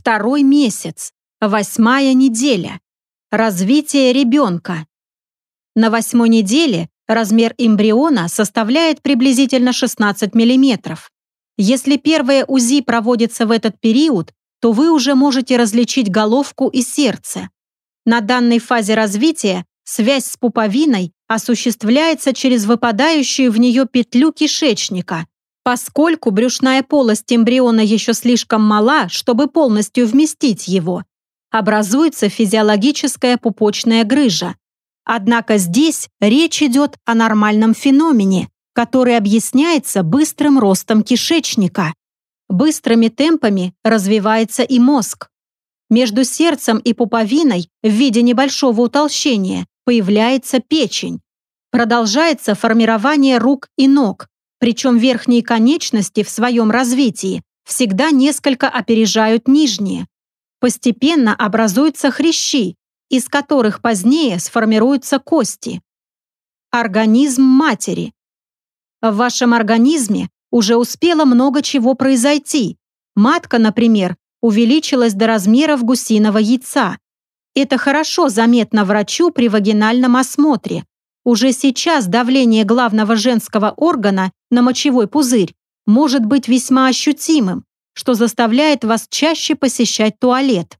Второй месяц. Восьмая неделя. Развитие ребенка. На восьмой неделе размер эмбриона составляет приблизительно 16 мм. Если первое УЗИ проводится в этот период, то вы уже можете различить головку и сердце. На данной фазе развития связь с пуповиной осуществляется через выпадающую в нее петлю кишечника, поскольку брюшная полость эмбриона еще слишком мала, чтобы полностью вместить его. Образуется физиологическая пупочная грыжа. Однако здесь речь идет о нормальном феномене, который объясняется быстрым ростом кишечника. Быстрыми темпами развивается и мозг. Между сердцем и пуповиной в виде небольшого утолщения появляется печень. Продолжается формирование рук и ног, причем верхние конечности в своем развитии всегда несколько опережают нижние. Постепенно образуются хрящи, из которых позднее сформируются кости. Организм матери. В вашем организме уже успело много чего произойти. Матка, например, увеличилась до размеров гусиного яйца. Это хорошо заметно врачу при вагинальном осмотре. Уже сейчас давление главного женского органа на мочевой пузырь может быть весьма ощутимым, что заставляет вас чаще посещать туалет.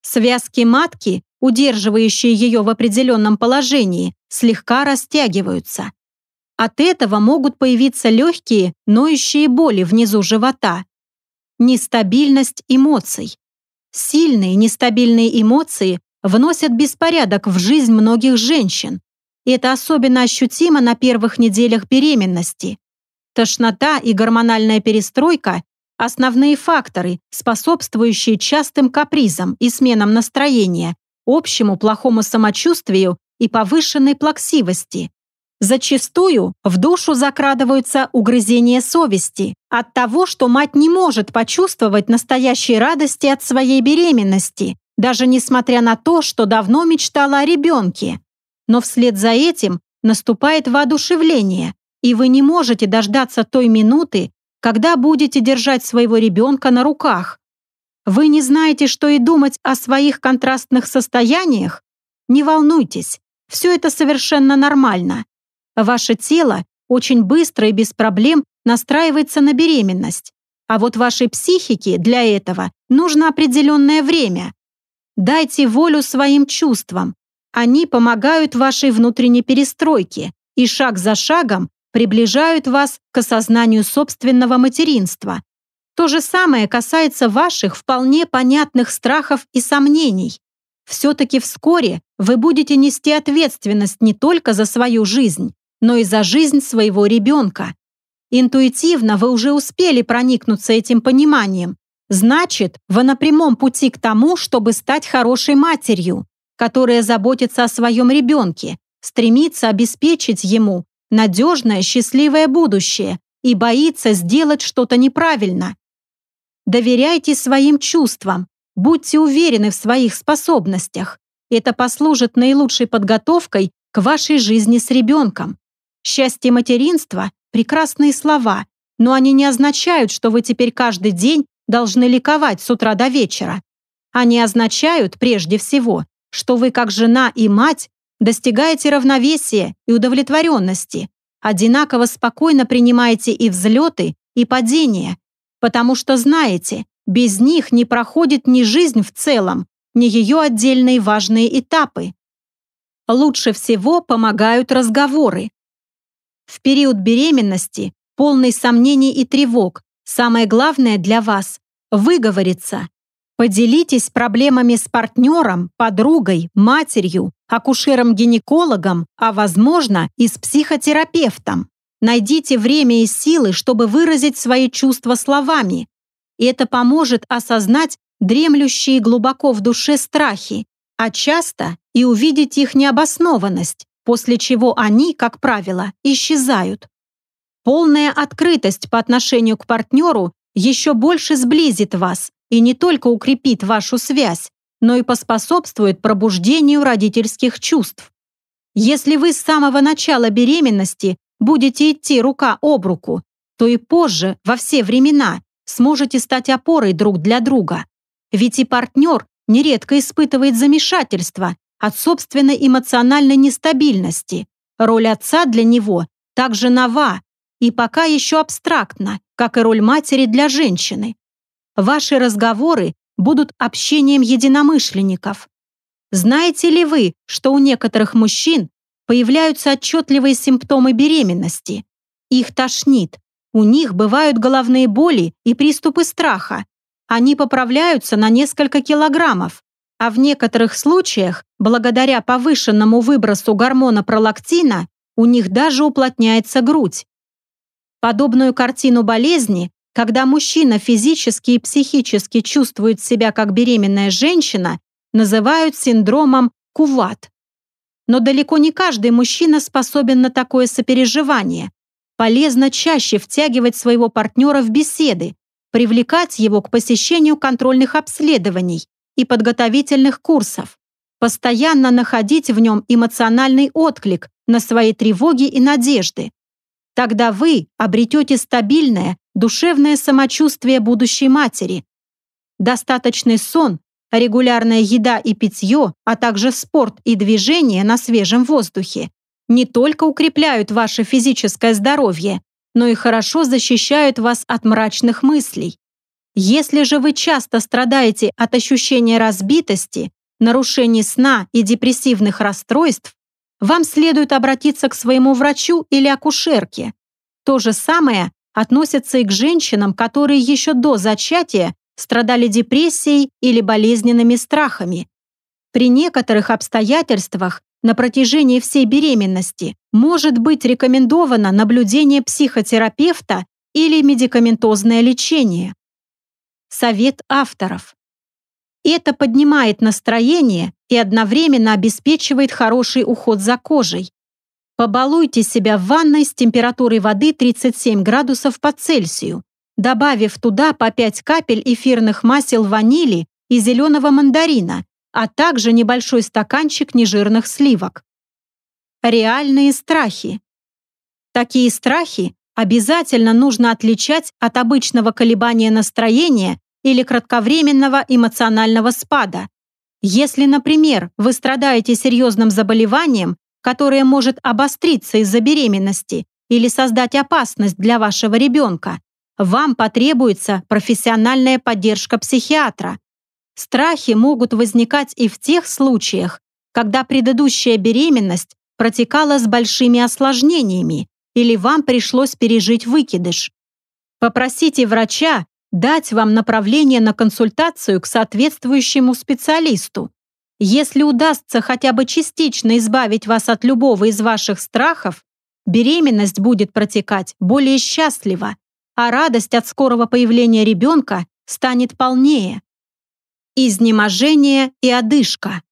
Связки матки, удерживающие ее в определенном положении, слегка растягиваются. От этого могут появиться легкие, ноющие боли внизу живота. Нестабильность эмоций. Сильные нестабильные эмоции вносят беспорядок в жизнь многих женщин. Это особенно ощутимо на первых неделях беременности. Тошнота и гормональная перестройка – основные факторы, способствующие частым капризам и сменам настроения, общему плохому самочувствию и повышенной плаксивости. Зачастую в душу закрадываются угрызения совести от того, что мать не может почувствовать настоящей радости от своей беременности, даже несмотря на то, что давно мечтала о ребенке. Но вслед за этим наступает воодушевление, и вы не можете дождаться той минуты, когда будете держать своего ребенка на руках. Вы не знаете, что и думать о своих контрастных состояниях? Не волнуйтесь, все это совершенно нормально. Ваше тело очень быстро и без проблем настраивается на беременность. А вот вашей психике для этого нужно определенное время. Дайте волю своим чувствам. Они помогают вашей внутренней перестройке и шаг за шагом приближают вас к осознанию собственного материнства. То же самое касается ваших вполне понятных страхов и сомнений. Все-таки вскоре вы будете нести ответственность не только за свою жизнь, но и за жизнь своего ребенка. Интуитивно вы уже успели проникнуться этим пониманием. Значит, вы на прямом пути к тому, чтобы стать хорошей матерью, которая заботится о своем ребенке, стремится обеспечить ему надежное, счастливое будущее и боится сделать что-то неправильно. Доверяйте своим чувствам, будьте уверены в своих способностях. Это послужит наилучшей подготовкой к вашей жизни с ребенком. Счастье материнства – прекрасные слова, но они не означают, что вы теперь каждый день должны ликовать с утра до вечера. Они означают, прежде всего, что вы как жена и мать достигаете равновесия и удовлетворенности, одинаково спокойно принимаете и взлеты, и падения, потому что знаете, без них не проходит ни жизнь в целом, ни ее отдельные важные этапы. Лучше всего помогают разговоры, в период беременности, полный сомнений и тревог, самое главное для вас – выговориться. Поделитесь проблемами с партнером, подругой, матерью, акушером-гинекологом, а, возможно, и с психотерапевтом. Найдите время и силы, чтобы выразить свои чувства словами. Это поможет осознать дремлющие глубоко в душе страхи, а часто и увидеть их необоснованность, после чего они, как правило, исчезают. Полная открытость по отношению к партнеру еще больше сблизит вас и не только укрепит вашу связь, но и поспособствует пробуждению родительских чувств. Если вы с самого начала беременности будете идти рука об руку, то и позже, во все времена, сможете стать опорой друг для друга. Ведь и партнер нередко испытывает замешательство от собственной эмоциональной нестабильности. Роль отца для него также нова и пока еще абстрактна, как и роль матери для женщины. Ваши разговоры будут общением единомышленников. Знаете ли вы, что у некоторых мужчин появляются отчетливые симптомы беременности? Их тошнит, у них бывают головные боли и приступы страха. Они поправляются на несколько килограммов, а в некоторых случаях, благодаря повышенному выбросу гормона пролактина, у них даже уплотняется грудь. Подобную картину болезни, когда мужчина физически и психически чувствует себя как беременная женщина, называют синдромом Куват. Но далеко не каждый мужчина способен на такое сопереживание. Полезно чаще втягивать своего партнера в беседы, привлекать его к посещению контрольных обследований и подготовительных курсов, постоянно находить в нем эмоциональный отклик на свои тревоги и надежды. Тогда вы обретете стабильное, душевное самочувствие будущей матери. Достаточный сон, регулярная еда и питье, а также спорт и движение на свежем воздухе не только укрепляют ваше физическое здоровье, но и хорошо защищают вас от мрачных мыслей. Если же вы часто страдаете от ощущения разбитости, нарушений сна и депрессивных расстройств, вам следует обратиться к своему врачу или акушерке. То же самое относится и к женщинам, которые еще до зачатия страдали депрессией или болезненными страхами. При некоторых обстоятельствах на протяжении всей беременности может быть рекомендовано наблюдение психотерапевта или медикаментозное лечение. Совет авторов. Это поднимает настроение и одновременно обеспечивает хороший уход за кожей. Побалуйте себя в ванной с температурой воды 37 градусов по Цельсию, добавив туда по 5 капель эфирных масел ванили и зеленого мандарина а также небольшой стаканчик нежирных сливок. Реальные страхи. Такие страхи обязательно нужно отличать от обычного колебания настроения или кратковременного эмоционального спада. Если, например, вы страдаете серьезным заболеванием, которое может обостриться из-за беременности или создать опасность для вашего ребенка, вам потребуется профессиональная поддержка психиатра. Страхи могут возникать и в тех случаях, когда предыдущая беременность протекала с большими осложнениями или вам пришлось пережить выкидыш. Попросите врача дать вам направление на консультацию к соответствующему специалисту. Если удастся хотя бы частично избавить вас от любого из ваших страхов, беременность будет протекать более счастливо, а радость от скорого появления ребенка станет полнее изнеможение и одышка.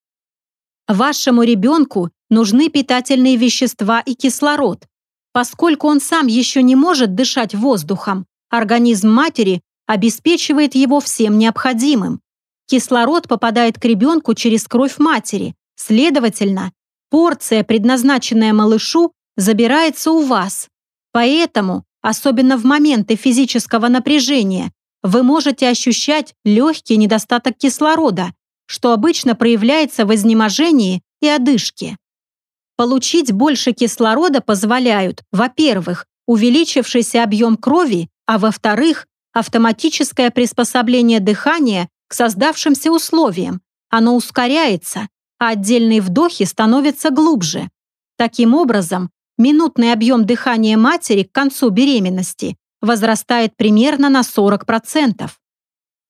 Вашему ребенку нужны питательные вещества и кислород. Поскольку он сам еще не может дышать воздухом, организм матери обеспечивает его всем необходимым. Кислород попадает к ребенку через кровь матери. Следовательно, порция, предназначенная малышу, забирается у вас. Поэтому, особенно в моменты физического напряжения, вы можете ощущать легкий недостаток кислорода, что обычно проявляется в изнеможении и одышке. Получить больше кислорода позволяют, во-первых, увеличившийся объем крови, а во-вторых, автоматическое приспособление дыхания к создавшимся условиям. Оно ускоряется, а отдельные вдохи становятся глубже. Таким образом, минутный объем дыхания матери к концу беременности возрастает примерно на 40%.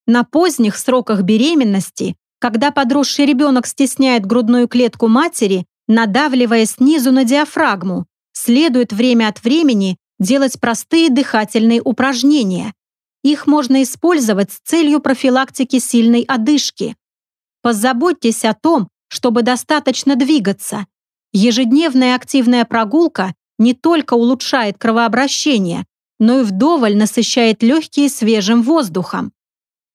На поздних сроках беременности, когда подросший ребенок стесняет грудную клетку матери, надавливая снизу на диафрагму, следует время от времени делать простые дыхательные упражнения. Их можно использовать с целью профилактики сильной одышки. Позаботьтесь о том, чтобы достаточно двигаться. Ежедневная активная прогулка не только улучшает кровообращение, но и вдоволь насыщает легкие свежим воздухом.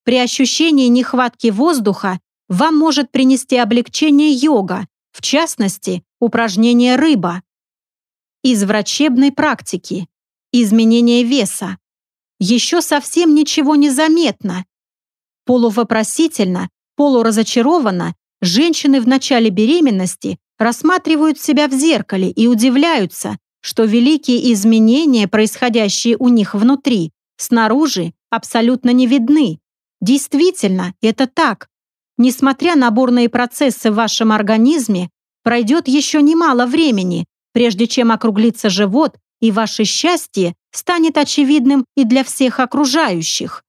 При ощущении нехватки воздуха вам может принести облегчение йога, в частности, упражнение рыба. Из врачебной практики. Изменение веса. Еще совсем ничего не заметно. Полувопросительно, полуразочарованно женщины в начале беременности рассматривают себя в зеркале и удивляются, что великие изменения, происходящие у них внутри, снаружи абсолютно не видны. Действительно, это так. Несмотря на бурные процессы в вашем организме, пройдет еще немало времени, прежде чем округлится живот, и ваше счастье станет очевидным и для всех окружающих.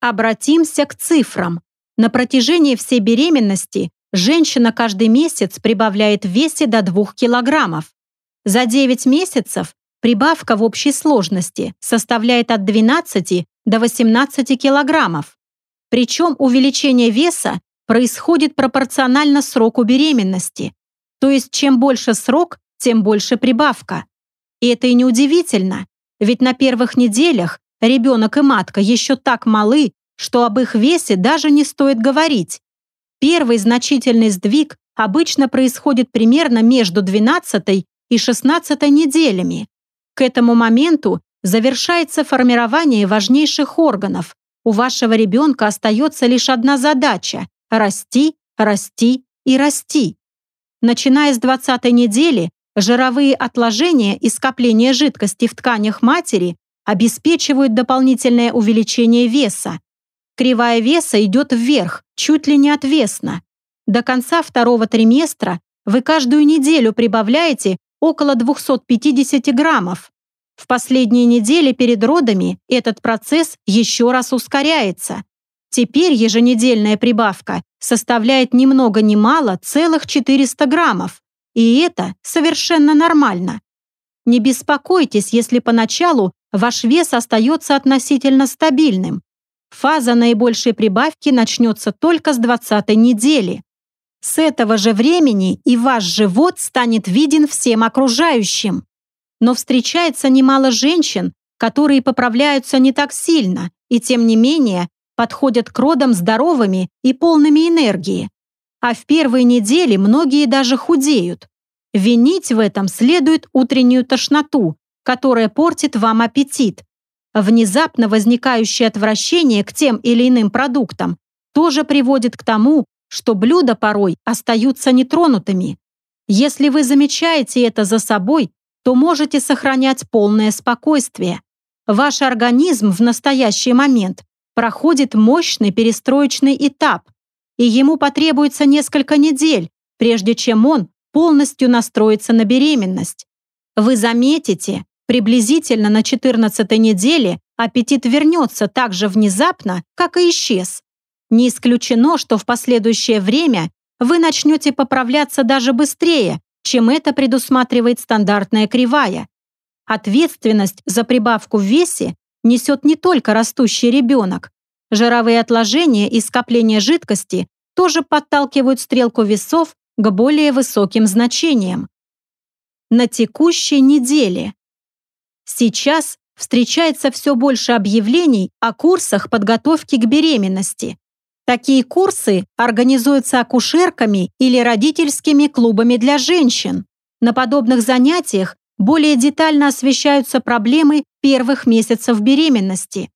Обратимся к цифрам. На протяжении всей беременности женщина каждый месяц прибавляет в весе до 2 килограммов. За 9 месяцев прибавка в общей сложности составляет от 12 до 18 килограммов. Причем увеличение веса происходит пропорционально сроку беременности. То есть чем больше срок, тем больше прибавка. И это и не удивительно, ведь на первых неделях ребенок и матка еще так малы, что об их весе даже не стоит говорить. Первый значительный сдвиг обычно происходит примерно между 12 и 16 неделями. К этому моменту завершается формирование важнейших органов. У вашего ребенка остается лишь одна задача – расти, расти и расти. Начиная с 20 недели, жировые отложения и скопление жидкости в тканях матери обеспечивают дополнительное увеличение веса. Кривая веса идет вверх, чуть ли не отвесно. До конца второго триместра вы каждую неделю прибавляете около 250 граммов. В последние недели перед родами этот процесс еще раз ускоряется. Теперь еженедельная прибавка составляет ни много ни мало целых 400 граммов. И это совершенно нормально. Не беспокойтесь, если поначалу ваш вес остается относительно стабильным. Фаза наибольшей прибавки начнется только с 20 недели. С этого же времени и ваш живот станет виден всем окружающим. Но встречается немало женщин, которые поправляются не так сильно и, тем не менее, подходят к родам здоровыми и полными энергии. А в первые недели многие даже худеют. Винить в этом следует утреннюю тошноту, которая портит вам аппетит, Внезапно возникающее отвращение к тем или иным продуктам тоже приводит к тому, что блюда порой остаются нетронутыми. Если вы замечаете это за собой, то можете сохранять полное спокойствие. Ваш организм в настоящий момент проходит мощный перестроечный этап, и ему потребуется несколько недель, прежде чем он полностью настроится на беременность. Вы заметите, Приблизительно на 14 неделе аппетит вернется так же внезапно, как и исчез. Не исключено, что в последующее время вы начнете поправляться даже быстрее, чем это предусматривает стандартная кривая. Ответственность за прибавку в весе несет не только растущий ребенок. Жировые отложения и скопление жидкости тоже подталкивают стрелку весов к более высоким значениям. На текущей неделе Сейчас встречается все больше объявлений о курсах подготовки к беременности. Такие курсы организуются акушерками или родительскими клубами для женщин. На подобных занятиях более детально освещаются проблемы первых месяцев беременности.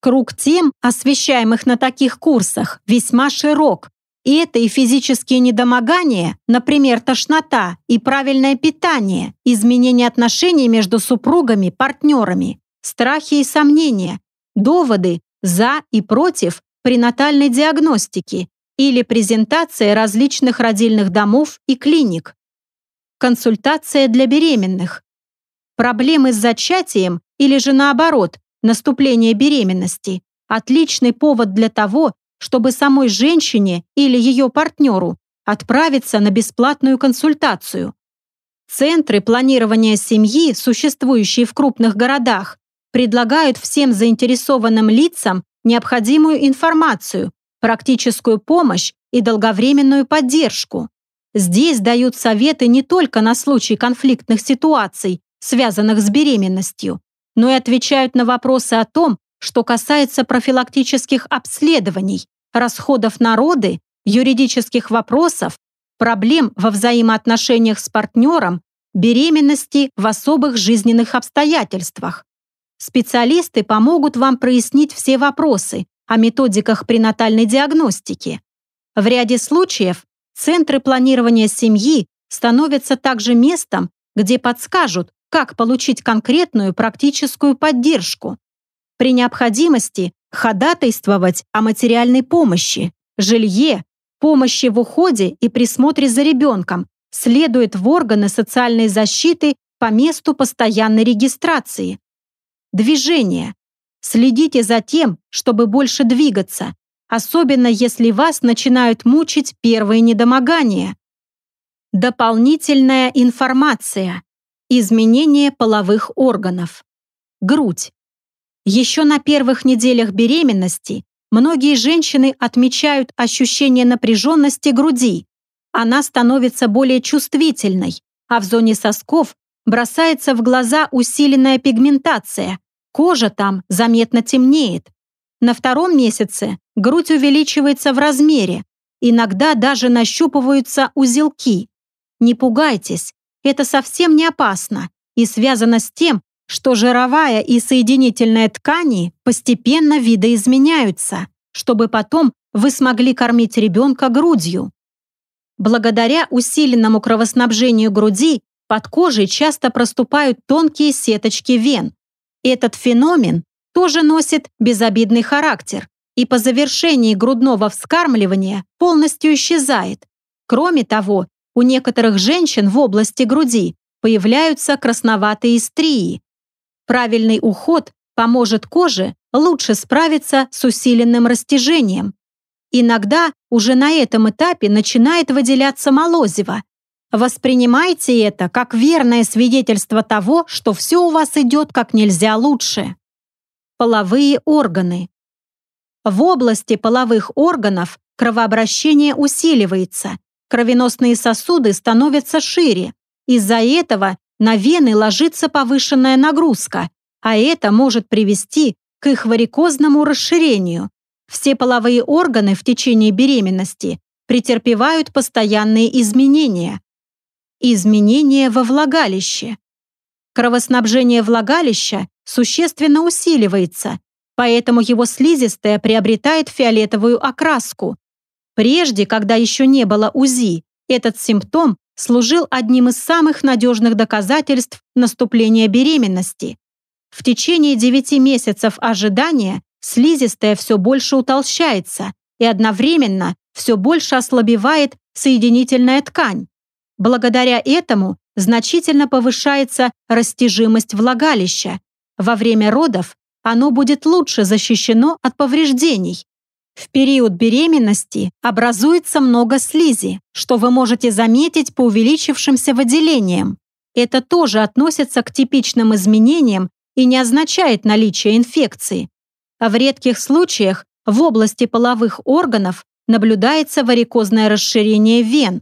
Круг тем, освещаемых на таких курсах, весьма широк, и это и физические недомогания, например, тошнота и правильное питание, изменение отношений между супругами, партнерами, страхи и сомнения, доводы за и против пренатальной диагностики или презентация различных родильных домов и клиник, консультация для беременных, проблемы с зачатием или же наоборот, наступление беременности – отличный повод для того, чтобы самой женщине или ее партнеру отправиться на бесплатную консультацию. Центры планирования семьи, существующие в крупных городах, предлагают всем заинтересованным лицам необходимую информацию, практическую помощь и долговременную поддержку. Здесь дают советы не только на случай конфликтных ситуаций, связанных с беременностью, но и отвечают на вопросы о том, что касается профилактических обследований, расходов на роды, юридических вопросов, проблем во взаимоотношениях с партнером, беременности в особых жизненных обстоятельствах. Специалисты помогут вам прояснить все вопросы, о методиках пренатальной диагностики. В ряде случаев центры планирования семьи становятся также местом, где подскажут, как получить конкретную практическую поддержку. При необходимости ходатайствовать о материальной помощи, жилье, помощи в уходе и присмотре за ребенком следует в органы социальной защиты по месту постоянной регистрации. Движение. Следите за тем, чтобы больше двигаться, особенно если вас начинают мучить первые недомогания. Дополнительная информация. Изменение половых органов. Грудь. Еще на первых неделях беременности многие женщины отмечают ощущение напряженности груди. Она становится более чувствительной, а в зоне сосков бросается в глаза усиленная пигментация. Кожа там заметно темнеет. На втором месяце грудь увеличивается в размере. Иногда даже нащупываются узелки. Не пугайтесь, это совсем не опасно и связано с тем, что жировая и соединительная ткани постепенно видоизменяются, чтобы потом вы смогли кормить ребенка грудью. Благодаря усиленному кровоснабжению груди под кожей часто проступают тонкие сеточки вен. Этот феномен тоже носит безобидный характер и по завершении грудного вскармливания полностью исчезает. Кроме того, у некоторых женщин в области груди появляются красноватые стрии. Правильный уход поможет коже лучше справиться с усиленным растяжением. Иногда уже на этом этапе начинает выделяться молозиво. Воспринимайте это как верное свидетельство того, что все у вас идет как нельзя лучше. Половые органы. В области половых органов кровообращение усиливается, кровеносные сосуды становятся шире. Из-за этого на вены ложится повышенная нагрузка, а это может привести к их варикозному расширению. Все половые органы в течение беременности претерпевают постоянные изменения. Изменения во влагалище. Кровоснабжение влагалища существенно усиливается, поэтому его слизистая приобретает фиолетовую окраску, Прежде, когда еще не было УЗИ, этот симптом служил одним из самых надежных доказательств наступления беременности. В течение 9 месяцев ожидания слизистая все больше утолщается и одновременно все больше ослабевает соединительная ткань. Благодаря этому значительно повышается растяжимость влагалища. Во время родов оно будет лучше защищено от повреждений, в период беременности образуется много слизи, что вы можете заметить по увеличившимся выделениям. Это тоже относится к типичным изменениям и не означает наличие инфекции. А в редких случаях в области половых органов наблюдается варикозное расширение вен.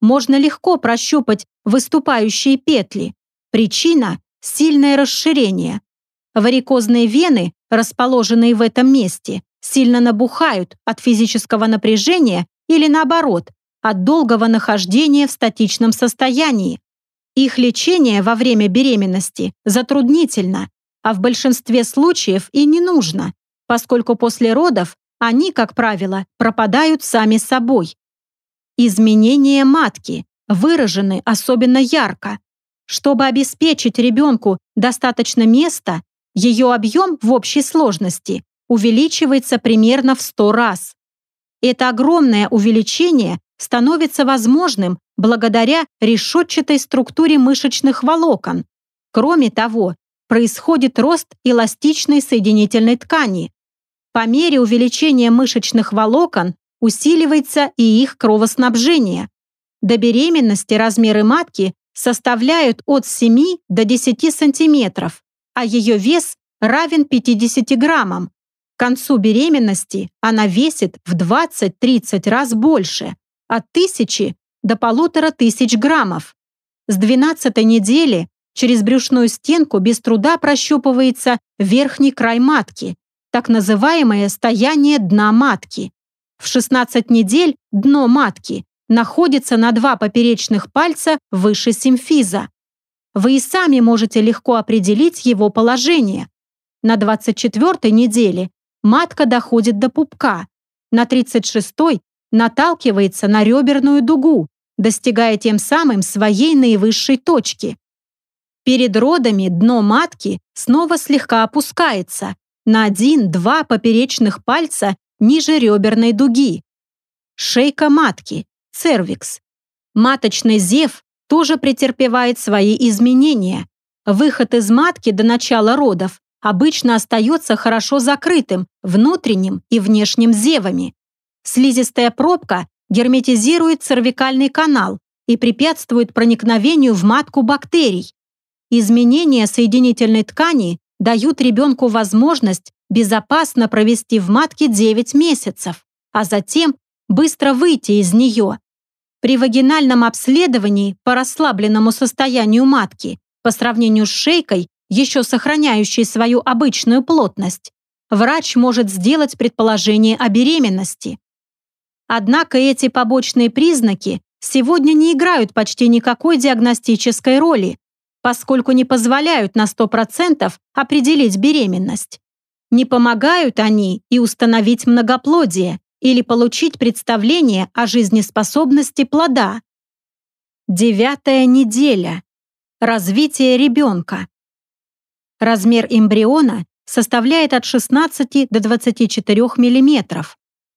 Можно легко прощупать выступающие петли. Причина – сильное расширение. Варикозные вены, расположенные в этом месте, сильно набухают от физического напряжения или наоборот, от долгого нахождения в статичном состоянии. Их лечение во время беременности затруднительно, а в большинстве случаев и не нужно, поскольку после родов они, как правило, пропадают сами собой. Изменения матки выражены особенно ярко. Чтобы обеспечить ребенку достаточно места, ее объем в общей сложности увеличивается примерно в 100 раз. Это огромное увеличение становится возможным благодаря решетчатой структуре мышечных волокон. Кроме того, происходит рост эластичной соединительной ткани. По мере увеличения мышечных волокон усиливается и их кровоснабжение. До беременности размеры матки составляют от 7 до 10 сантиметров, а ее вес равен 50 граммам, к концу беременности она весит в 20-30 раз больше, от тысячи до полутора тысяч граммов. С 12 недели через брюшную стенку без труда прощупывается верхний край матки, так называемое стояние дна матки. В 16 недель дно матки находится на два поперечных пальца выше симфиза. Вы и сами можете легко определить его положение. На 24 неделе матка доходит до пупка. На 36-й наталкивается на реберную дугу, достигая тем самым своей наивысшей точки. Перед родами дно матки снова слегка опускается на один-два поперечных пальца ниже реберной дуги. Шейка матки, цервикс. Маточный зев тоже претерпевает свои изменения. Выход из матки до начала родов обычно остается хорошо закрытым внутренним и внешним зевами. Слизистая пробка герметизирует цервикальный канал и препятствует проникновению в матку бактерий. Изменения соединительной ткани дают ребенку возможность безопасно провести в матке 9 месяцев, а затем быстро выйти из нее. При вагинальном обследовании по расслабленному состоянию матки по сравнению с шейкой еще сохраняющей свою обычную плотность, врач может сделать предположение о беременности. Однако эти побочные признаки сегодня не играют почти никакой диагностической роли, поскольку не позволяют на 100% определить беременность. Не помогают они и установить многоплодие или получить представление о жизнеспособности плода. Девятая неделя. Развитие ребенка. Размер эмбриона составляет от 16 до 24 мм.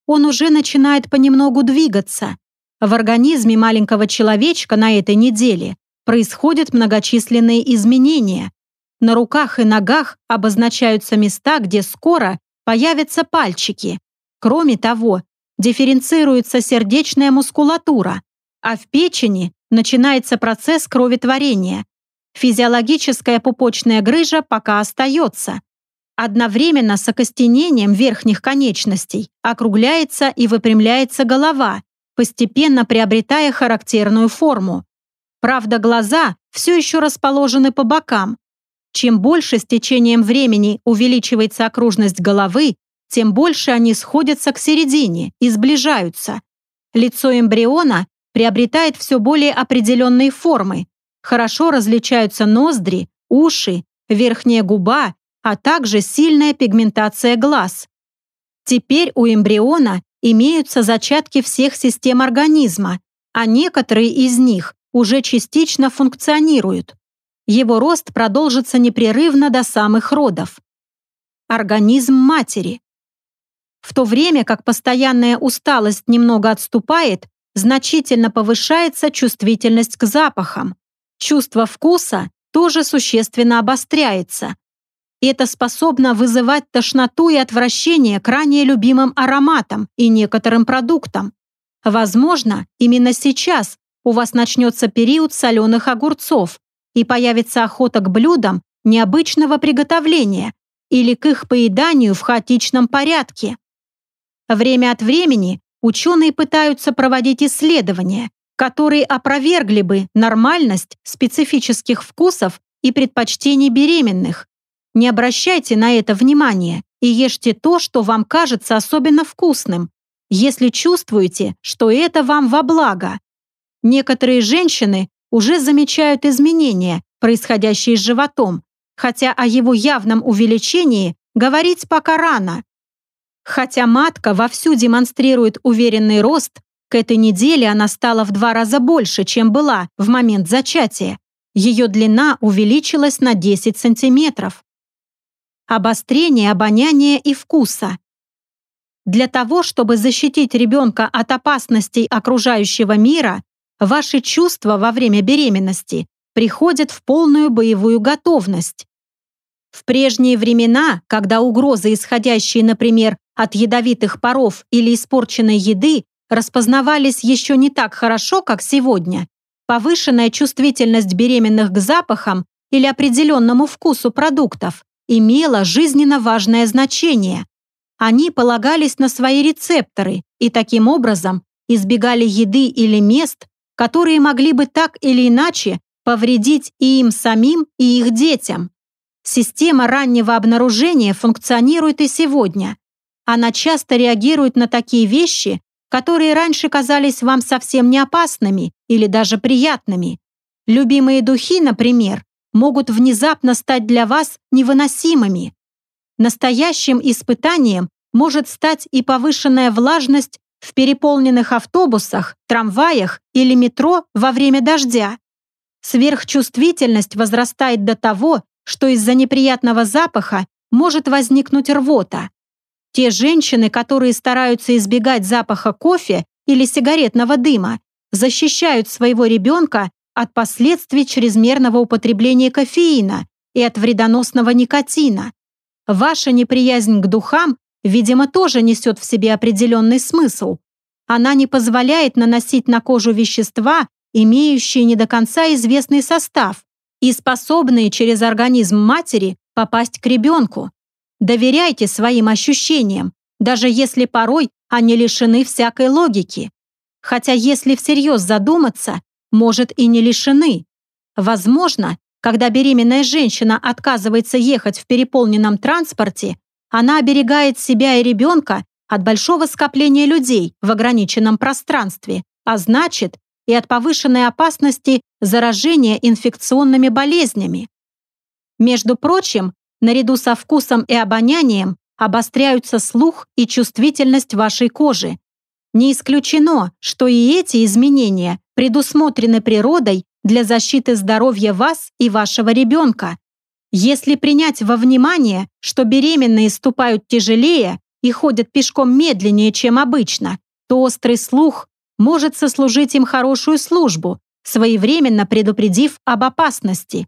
Он уже начинает понемногу двигаться. В организме маленького человечка на этой неделе происходят многочисленные изменения. На руках и ногах обозначаются места, где скоро появятся пальчики. Кроме того, дифференцируется сердечная мускулатура, а в печени начинается процесс кроветворения, Физиологическая пупочная грыжа пока остается. Одновременно с окостенением верхних конечностей округляется и выпрямляется голова, постепенно приобретая характерную форму. Правда, глаза все еще расположены по бокам. Чем больше с течением времени увеличивается окружность головы, тем больше они сходятся к середине и сближаются. Лицо эмбриона приобретает все более определенные формы, Хорошо различаются ноздри, уши, верхняя губа, а также сильная пигментация глаз. Теперь у эмбриона имеются зачатки всех систем организма, а некоторые из них уже частично функционируют. Его рост продолжится непрерывно до самых родов. Организм матери. В то время как постоянная усталость немного отступает, значительно повышается чувствительность к запахам. Чувство вкуса тоже существенно обостряется. Это способно вызывать тошноту и отвращение к ранее любимым ароматам и некоторым продуктам. Возможно, именно сейчас у вас начнется период соленых огурцов и появится охота к блюдам необычного приготовления или к их поеданию в хаотичном порядке. Время от времени ученые пытаются проводить исследования, которые опровергли бы нормальность специфических вкусов и предпочтений беременных. Не обращайте на это внимания и ешьте то, что вам кажется особенно вкусным, если чувствуете, что это вам во благо. Некоторые женщины уже замечают изменения, происходящие с животом, хотя о его явном увеличении говорить пока рано. Хотя матка вовсю демонстрирует уверенный рост, к этой неделе она стала в два раза больше, чем была в момент зачатия. Ее длина увеличилась на 10 сантиметров. Обострение обоняния и вкуса. Для того, чтобы защитить ребенка от опасностей окружающего мира, ваши чувства во время беременности приходят в полную боевую готовность. В прежние времена, когда угрозы, исходящие, например, от ядовитых паров или испорченной еды, распознавались еще не так хорошо, как сегодня, повышенная чувствительность беременных к запахам или определенному вкусу продуктов имела жизненно важное значение. Они полагались на свои рецепторы и таким образом избегали еды или мест, которые могли бы так или иначе повредить и им самим, и их детям. Система раннего обнаружения функционирует и сегодня. Она часто реагирует на такие вещи, которые раньше казались вам совсем не опасными или даже приятными. Любимые духи, например, могут внезапно стать для вас невыносимыми. Настоящим испытанием может стать и повышенная влажность в переполненных автобусах, трамваях или метро во время дождя. Сверхчувствительность возрастает до того, что из-за неприятного запаха может возникнуть рвота. Те женщины, которые стараются избегать запаха кофе или сигаретного дыма, защищают своего ребенка от последствий чрезмерного употребления кофеина и от вредоносного никотина. Ваша неприязнь к духам, видимо, тоже несет в себе определенный смысл. Она не позволяет наносить на кожу вещества, имеющие не до конца известный состав и способные через организм матери попасть к ребенку. Доверяйте своим ощущениям, даже если порой они лишены всякой логики. Хотя если всерьез задуматься, может и не лишены. Возможно, когда беременная женщина отказывается ехать в переполненном транспорте, она оберегает себя и ребенка от большого скопления людей в ограниченном пространстве, а значит, и от повышенной опасности заражения инфекционными болезнями. Между прочим, наряду со вкусом и обонянием обостряются слух и чувствительность вашей кожи. Не исключено, что и эти изменения предусмотрены природой для защиты здоровья вас и вашего ребенка. Если принять во внимание, что беременные ступают тяжелее и ходят пешком медленнее, чем обычно, то острый слух может сослужить им хорошую службу, своевременно предупредив об опасности.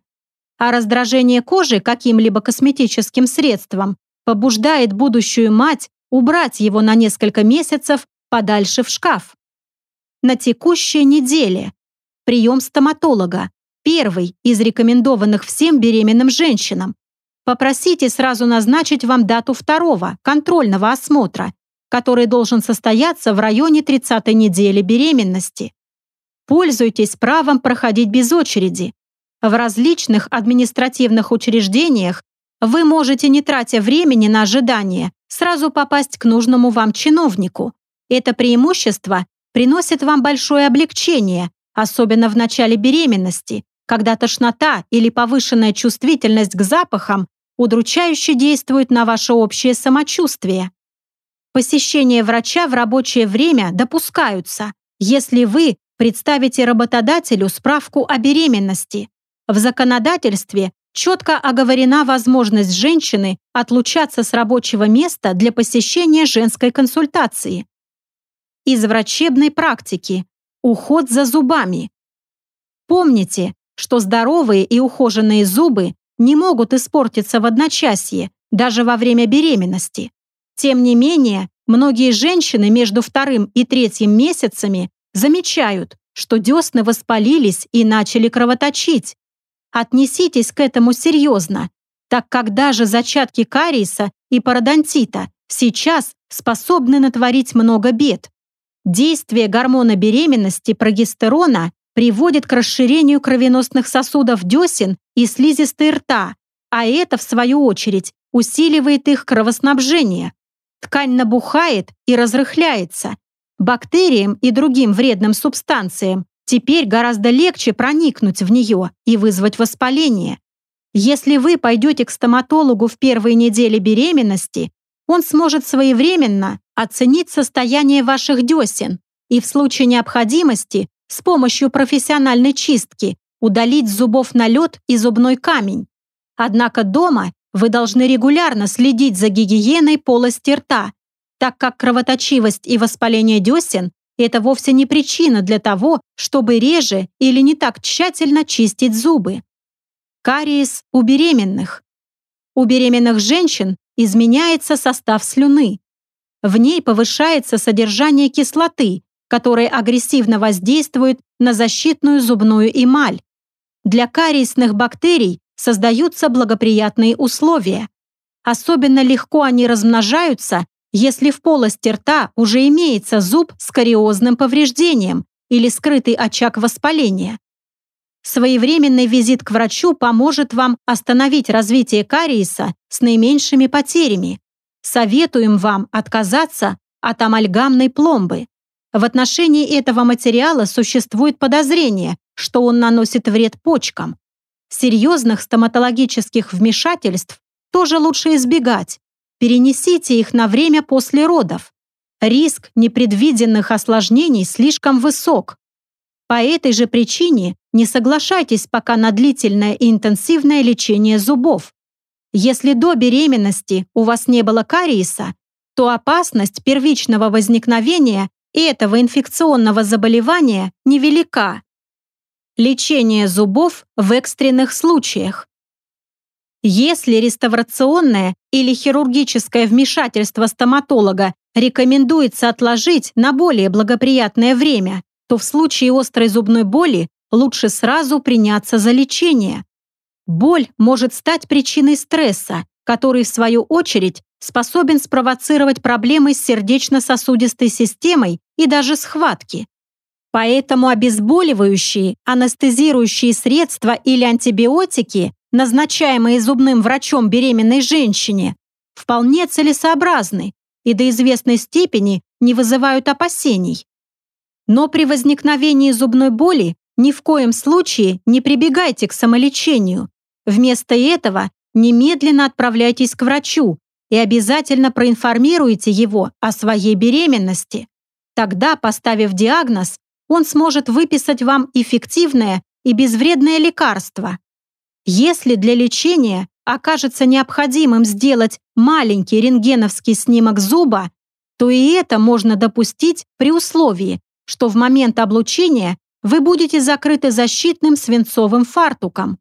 А раздражение кожи каким-либо косметическим средством побуждает будущую мать убрать его на несколько месяцев подальше в шкаф. На текущей неделе прием стоматолога, первый из рекомендованных всем беременным женщинам. Попросите сразу назначить вам дату второго, контрольного осмотра, который должен состояться в районе 30-й недели беременности. Пользуйтесь правом проходить без очереди. В различных административных учреждениях вы можете, не тратя времени на ожидание, сразу попасть к нужному вам чиновнику. Это преимущество приносит вам большое облегчение, особенно в начале беременности, когда тошнота или повышенная чувствительность к запахам удручающе действуют на ваше общее самочувствие. Посещение врача в рабочее время допускаются, если вы представите работодателю справку о беременности. В законодательстве четко оговорена возможность женщины отлучаться с рабочего места для посещения женской консультации. Из врачебной практики. Уход за зубами. Помните, что здоровые и ухоженные зубы не могут испортиться в одночасье, даже во время беременности. Тем не менее, многие женщины между вторым и третьим месяцами замечают, что десны воспалились и начали кровоточить. Отнеситесь к этому серьезно, так как даже зачатки кариеса и пародонтита сейчас способны натворить много бед. Действие гормона беременности прогестерона приводит к расширению кровеносных сосудов десен и слизистой рта, а это, в свою очередь, усиливает их кровоснабжение. Ткань набухает и разрыхляется. Бактериям и другим вредным субстанциям теперь гораздо легче проникнуть в нее и вызвать воспаление. Если вы пойдете к стоматологу в первые недели беременности, он сможет своевременно оценить состояние ваших десен и в случае необходимости с помощью профессиональной чистки удалить с зубов налет и зубной камень. Однако дома вы должны регулярно следить за гигиеной полости рта, так как кровоточивость и воспаление десен – это вовсе не причина для того, чтобы реже или не так тщательно чистить зубы. Кариес у беременных. У беременных женщин изменяется состав слюны. В ней повышается содержание кислоты, которая агрессивно воздействует на защитную зубную эмаль. Для кариесных бактерий создаются благоприятные условия. Особенно легко они размножаются, если в полости рта уже имеется зуб с кариозным повреждением или скрытый очаг воспаления. Своевременный визит к врачу поможет вам остановить развитие кариеса с наименьшими потерями. Советуем вам отказаться от амальгамной пломбы. В отношении этого материала существует подозрение, что он наносит вред почкам. Серьезных стоматологических вмешательств тоже лучше избегать. Перенесите их на время после родов. Риск непредвиденных осложнений слишком высок. По этой же причине не соглашайтесь пока на длительное и интенсивное лечение зубов. Если до беременности у вас не было кариеса, то опасность первичного возникновения этого инфекционного заболевания невелика. Лечение зубов в экстренных случаях. Если реставрационное или хирургическое вмешательство стоматолога рекомендуется отложить на более благоприятное время, то в случае острой зубной боли лучше сразу приняться за лечение. Боль может стать причиной стресса, который, в свою очередь, способен спровоцировать проблемы с сердечно-сосудистой системой и даже схватки. Поэтому обезболивающие, анестезирующие средства или антибиотики, назначаемые зубным врачом беременной женщине, вполне целесообразны и до известной степени не вызывают опасений. Но при возникновении зубной боли ни в коем случае не прибегайте к самолечению. Вместо этого немедленно отправляйтесь к врачу и обязательно проинформируйте его о своей беременности. Тогда, поставив диагноз, он сможет выписать вам эффективное и безвредное лекарство. Если для лечения окажется необходимым сделать маленький рентгеновский снимок зуба, то и это можно допустить при условии, что в момент облучения вы будете закрыты защитным свинцовым фартуком.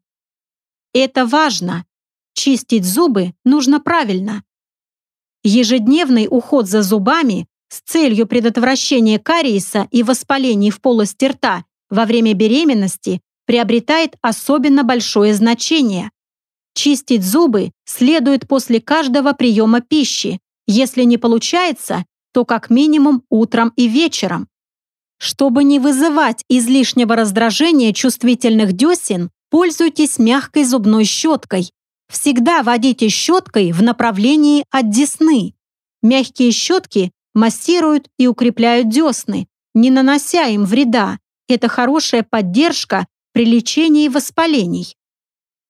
Это важно. Чистить зубы нужно правильно. Ежедневный уход за зубами с целью предотвращения кариеса и воспалений в полости рта во время беременности приобретает особенно большое значение. Чистить зубы следует после каждого приема пищи. Если не получается, то как минимум утром и вечером. Чтобы не вызывать излишнего раздражения чувствительных десен, пользуйтесь мягкой зубной щеткой. Всегда водите щеткой в направлении от десны. Мягкие щетки массируют и укрепляют десны, не нанося им вреда. Это хорошая поддержка при лечении воспалений.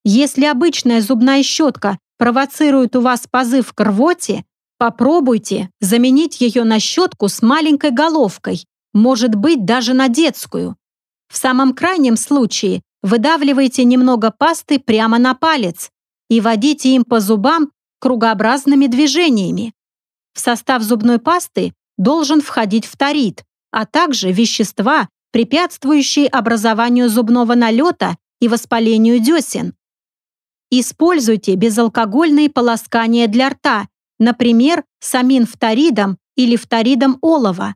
Если обычная зубная щетка провоцирует у вас позыв к рвоте, попробуйте заменить ее на щетку с маленькой головкой может быть даже на детскую. В самом крайнем случае выдавливайте немного пасты прямо на палец и водите им по зубам кругообразными движениями. В состав зубной пасты должен входить фторид, а также вещества, препятствующие образованию зубного налета и воспалению десен. Используйте безалкогольные полоскания для рта, например, самин фторидом или фторидом олова.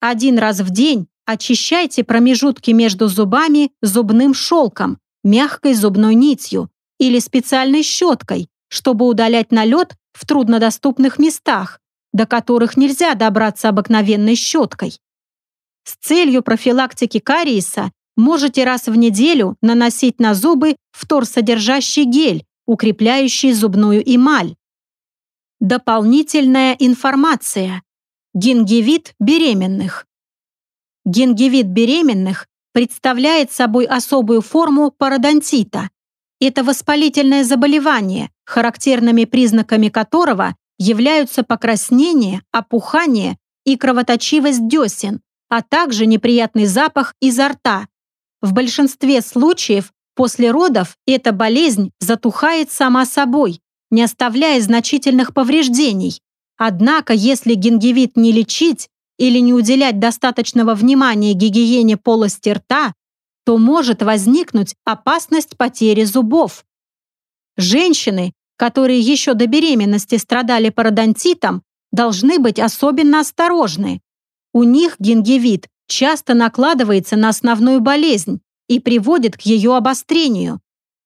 Один раз в день очищайте промежутки между зубами зубным шелком, мягкой зубной нитью или специальной щеткой, чтобы удалять налет в труднодоступных местах, до которых нельзя добраться обыкновенной щеткой. С целью профилактики кариеса можете раз в неделю наносить на зубы фторсодержащий гель, укрепляющий зубную эмаль. Дополнительная информация. Гингивит беременных. Гингивит беременных представляет собой особую форму пародонтита. Это воспалительное заболевание, характерными признаками которого являются покраснение, опухание и кровоточивость десен, а также неприятный запах изо рта. В большинстве случаев после родов эта болезнь затухает сама собой, не оставляя значительных повреждений, Однако, если гингивит не лечить или не уделять достаточного внимания гигиене полости рта, то может возникнуть опасность потери зубов. Женщины, которые еще до беременности страдали пародонтитом, должны быть особенно осторожны. У них гингивит часто накладывается на основную болезнь и приводит к ее обострению.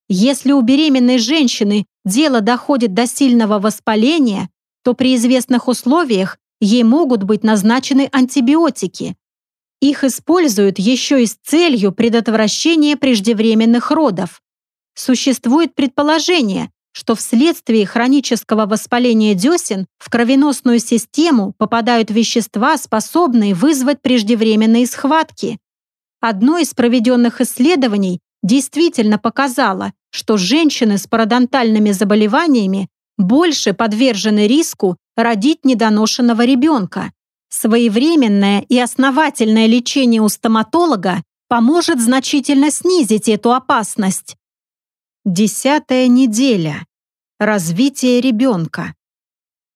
Если у беременной женщины дело доходит до сильного воспаления, то при известных условиях ей могут быть назначены антибиотики. Их используют еще и с целью предотвращения преждевременных родов. Существует предположение, что вследствие хронического воспаления десен в кровеносную систему попадают вещества, способные вызвать преждевременные схватки. Одно из проведенных исследований действительно показало, что женщины с пародонтальными заболеваниями больше подвержены риску родить недоношенного ребенка. Своевременное и основательное лечение у стоматолога поможет значительно снизить эту опасность. Десятая неделя. Развитие ребенка.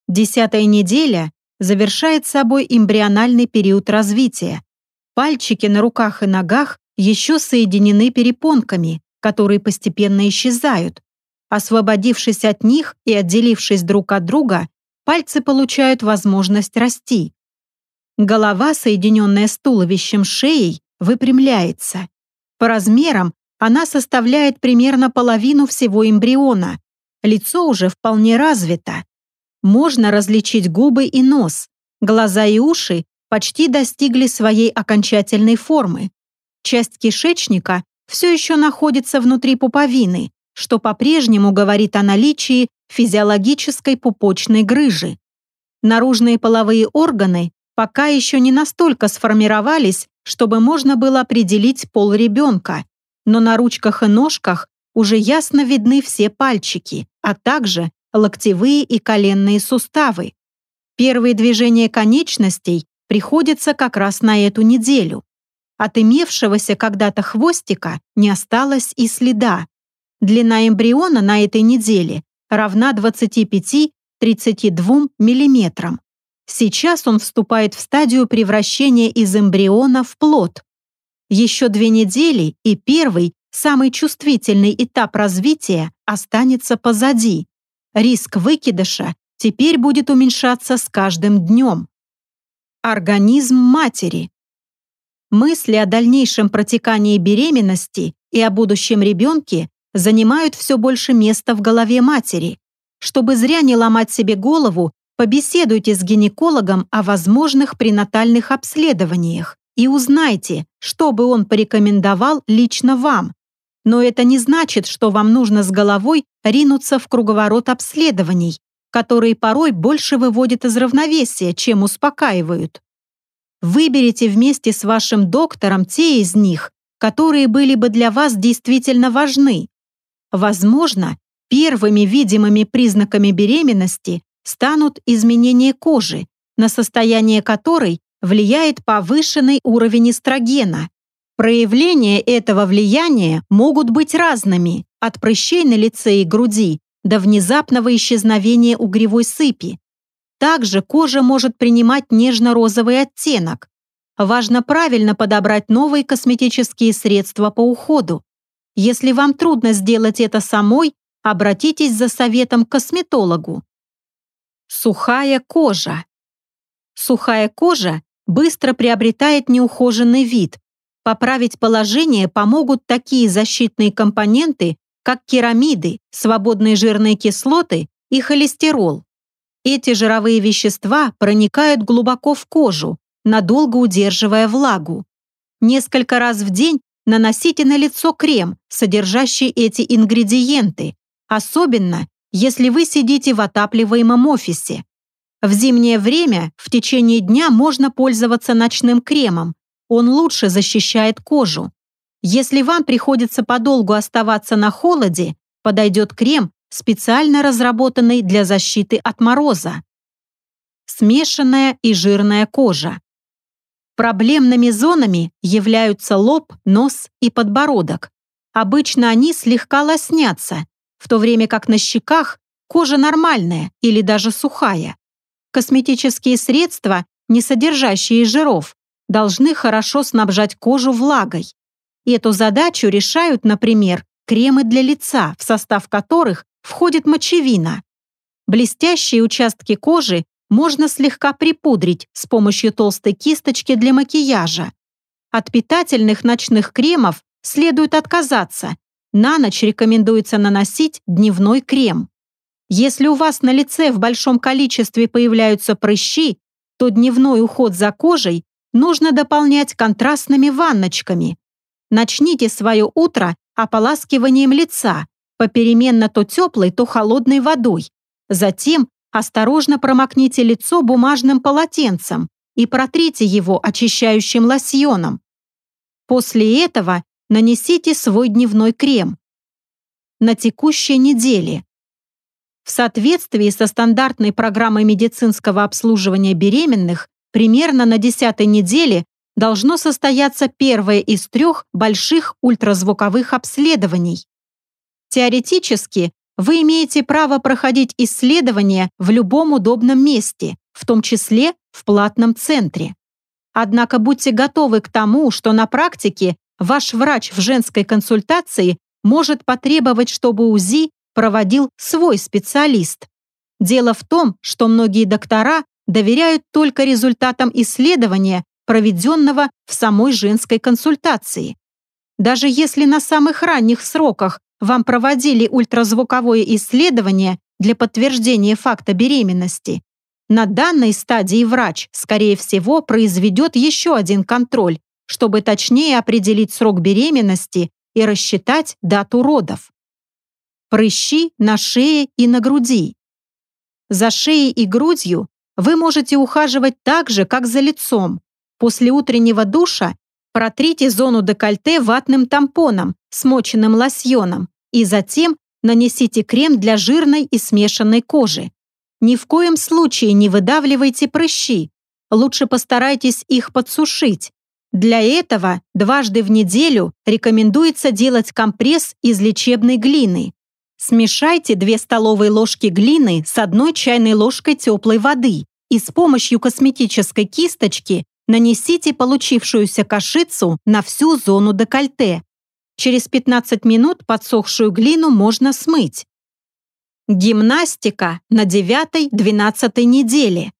Десятая неделя завершает собой эмбриональный период развития. Пальчики на руках и ногах еще соединены перепонками, которые постепенно исчезают. Освободившись от них и отделившись друг от друга, пальцы получают возможность расти. Голова, соединенная с туловищем шеей, выпрямляется. По размерам она составляет примерно половину всего эмбриона. Лицо уже вполне развито. Можно различить губы и нос. Глаза и уши почти достигли своей окончательной формы. Часть кишечника все еще находится внутри пуповины, что по-прежнему говорит о наличии физиологической пупочной грыжи. Наружные половые органы пока еще не настолько сформировались, чтобы можно было определить пол ребенка, но на ручках и ножках уже ясно видны все пальчики, а также локтевые и коленные суставы. Первые движения конечностей приходятся как раз на эту неделю. От имевшегося когда-то хвостика не осталось и следа. Длина эмбриона на этой неделе равна 25-32 мм. Сейчас он вступает в стадию превращения из эмбриона в плод. Еще две недели, и первый, самый чувствительный этап развития останется позади. Риск выкидыша теперь будет уменьшаться с каждым днем. Организм матери. Мысли о дальнейшем протекании беременности и о будущем ребенке занимают все больше места в голове матери. Чтобы зря не ломать себе голову, побеседуйте с гинекологом о возможных пренатальных обследованиях и узнайте, что бы он порекомендовал лично вам. Но это не значит, что вам нужно с головой ринуться в круговорот обследований, которые порой больше выводят из равновесия, чем успокаивают. Выберите вместе с вашим доктором те из них, которые были бы для вас действительно важны. Возможно, первыми видимыми признаками беременности станут изменения кожи, на состояние которой влияет повышенный уровень эстрогена. Проявления этого влияния могут быть разными, от прыщей на лице и груди до внезапного исчезновения угревой сыпи. Также кожа может принимать нежно-розовый оттенок. Важно правильно подобрать новые косметические средства по уходу. Если вам трудно сделать это самой, обратитесь за советом к косметологу. Сухая кожа. Сухая кожа быстро приобретает неухоженный вид. Поправить положение помогут такие защитные компоненты, как керамиды, свободные жирные кислоты и холестерол. Эти жировые вещества проникают глубоко в кожу, надолго удерживая влагу. Несколько раз в день наносите на лицо крем, содержащий эти ингредиенты, особенно если вы сидите в отапливаемом офисе. В зимнее время в течение дня можно пользоваться ночным кремом. Он лучше защищает кожу. Если вам приходится подолгу оставаться на холоде, подойдет крем, специально разработанный для защиты от мороза. Смешанная и жирная кожа. Проблемными зонами являются лоб, нос и подбородок. Обычно они слегка лоснятся, в то время как на щеках кожа нормальная или даже сухая. Косметические средства, не содержащие жиров, должны хорошо снабжать кожу влагой. Эту задачу решают, например, кремы для лица, в состав которых входит мочевина. Блестящие участки кожи можно слегка припудрить с помощью толстой кисточки для макияжа. От питательных ночных кремов следует отказаться. На ночь рекомендуется наносить дневной крем. Если у вас на лице в большом количестве появляются прыщи, то дневной уход за кожей нужно дополнять контрастными ванночками. Начните свое утро ополаскиванием лица, попеременно то теплой, то холодной водой. Затем осторожно промокните лицо бумажным полотенцем и протрите его очищающим лосьоном. После этого нанесите свой дневной крем. На текущей неделе В соответствии со стандартной программой медицинского обслуживания беременных, примерно на 10 неделе должно состояться первое из трех больших ультразвуковых обследований. Теоретически, вы имеете право проходить исследования в любом удобном месте, в том числе в платном центре. Однако будьте готовы к тому, что на практике ваш врач в женской консультации может потребовать, чтобы УЗИ проводил свой специалист. Дело в том, что многие доктора доверяют только результатам исследования, проведенного в самой женской консультации. Даже если на самых ранних сроках вам проводили ультразвуковое исследование для подтверждения факта беременности, на данной стадии врач, скорее всего, произведет еще один контроль, чтобы точнее определить срок беременности и рассчитать дату родов. Прыщи на шее и на груди. За шеей и грудью вы можете ухаживать так же, как за лицом. После утреннего душа протрите зону декольте ватным тампоном, смоченным лосьоном, и затем нанесите крем для жирной и смешанной кожи. Ни в коем случае не выдавливайте прыщи. Лучше постарайтесь их подсушить. Для этого дважды в неделю рекомендуется делать компресс из лечебной глины. Смешайте 2 столовые ложки глины с одной чайной ложкой теплой воды и с помощью косметической кисточки нанесите получившуюся кашицу на всю зону декольте. Через 15 минут подсохшую глину можно смыть. Гимнастика на 9-12 неделе.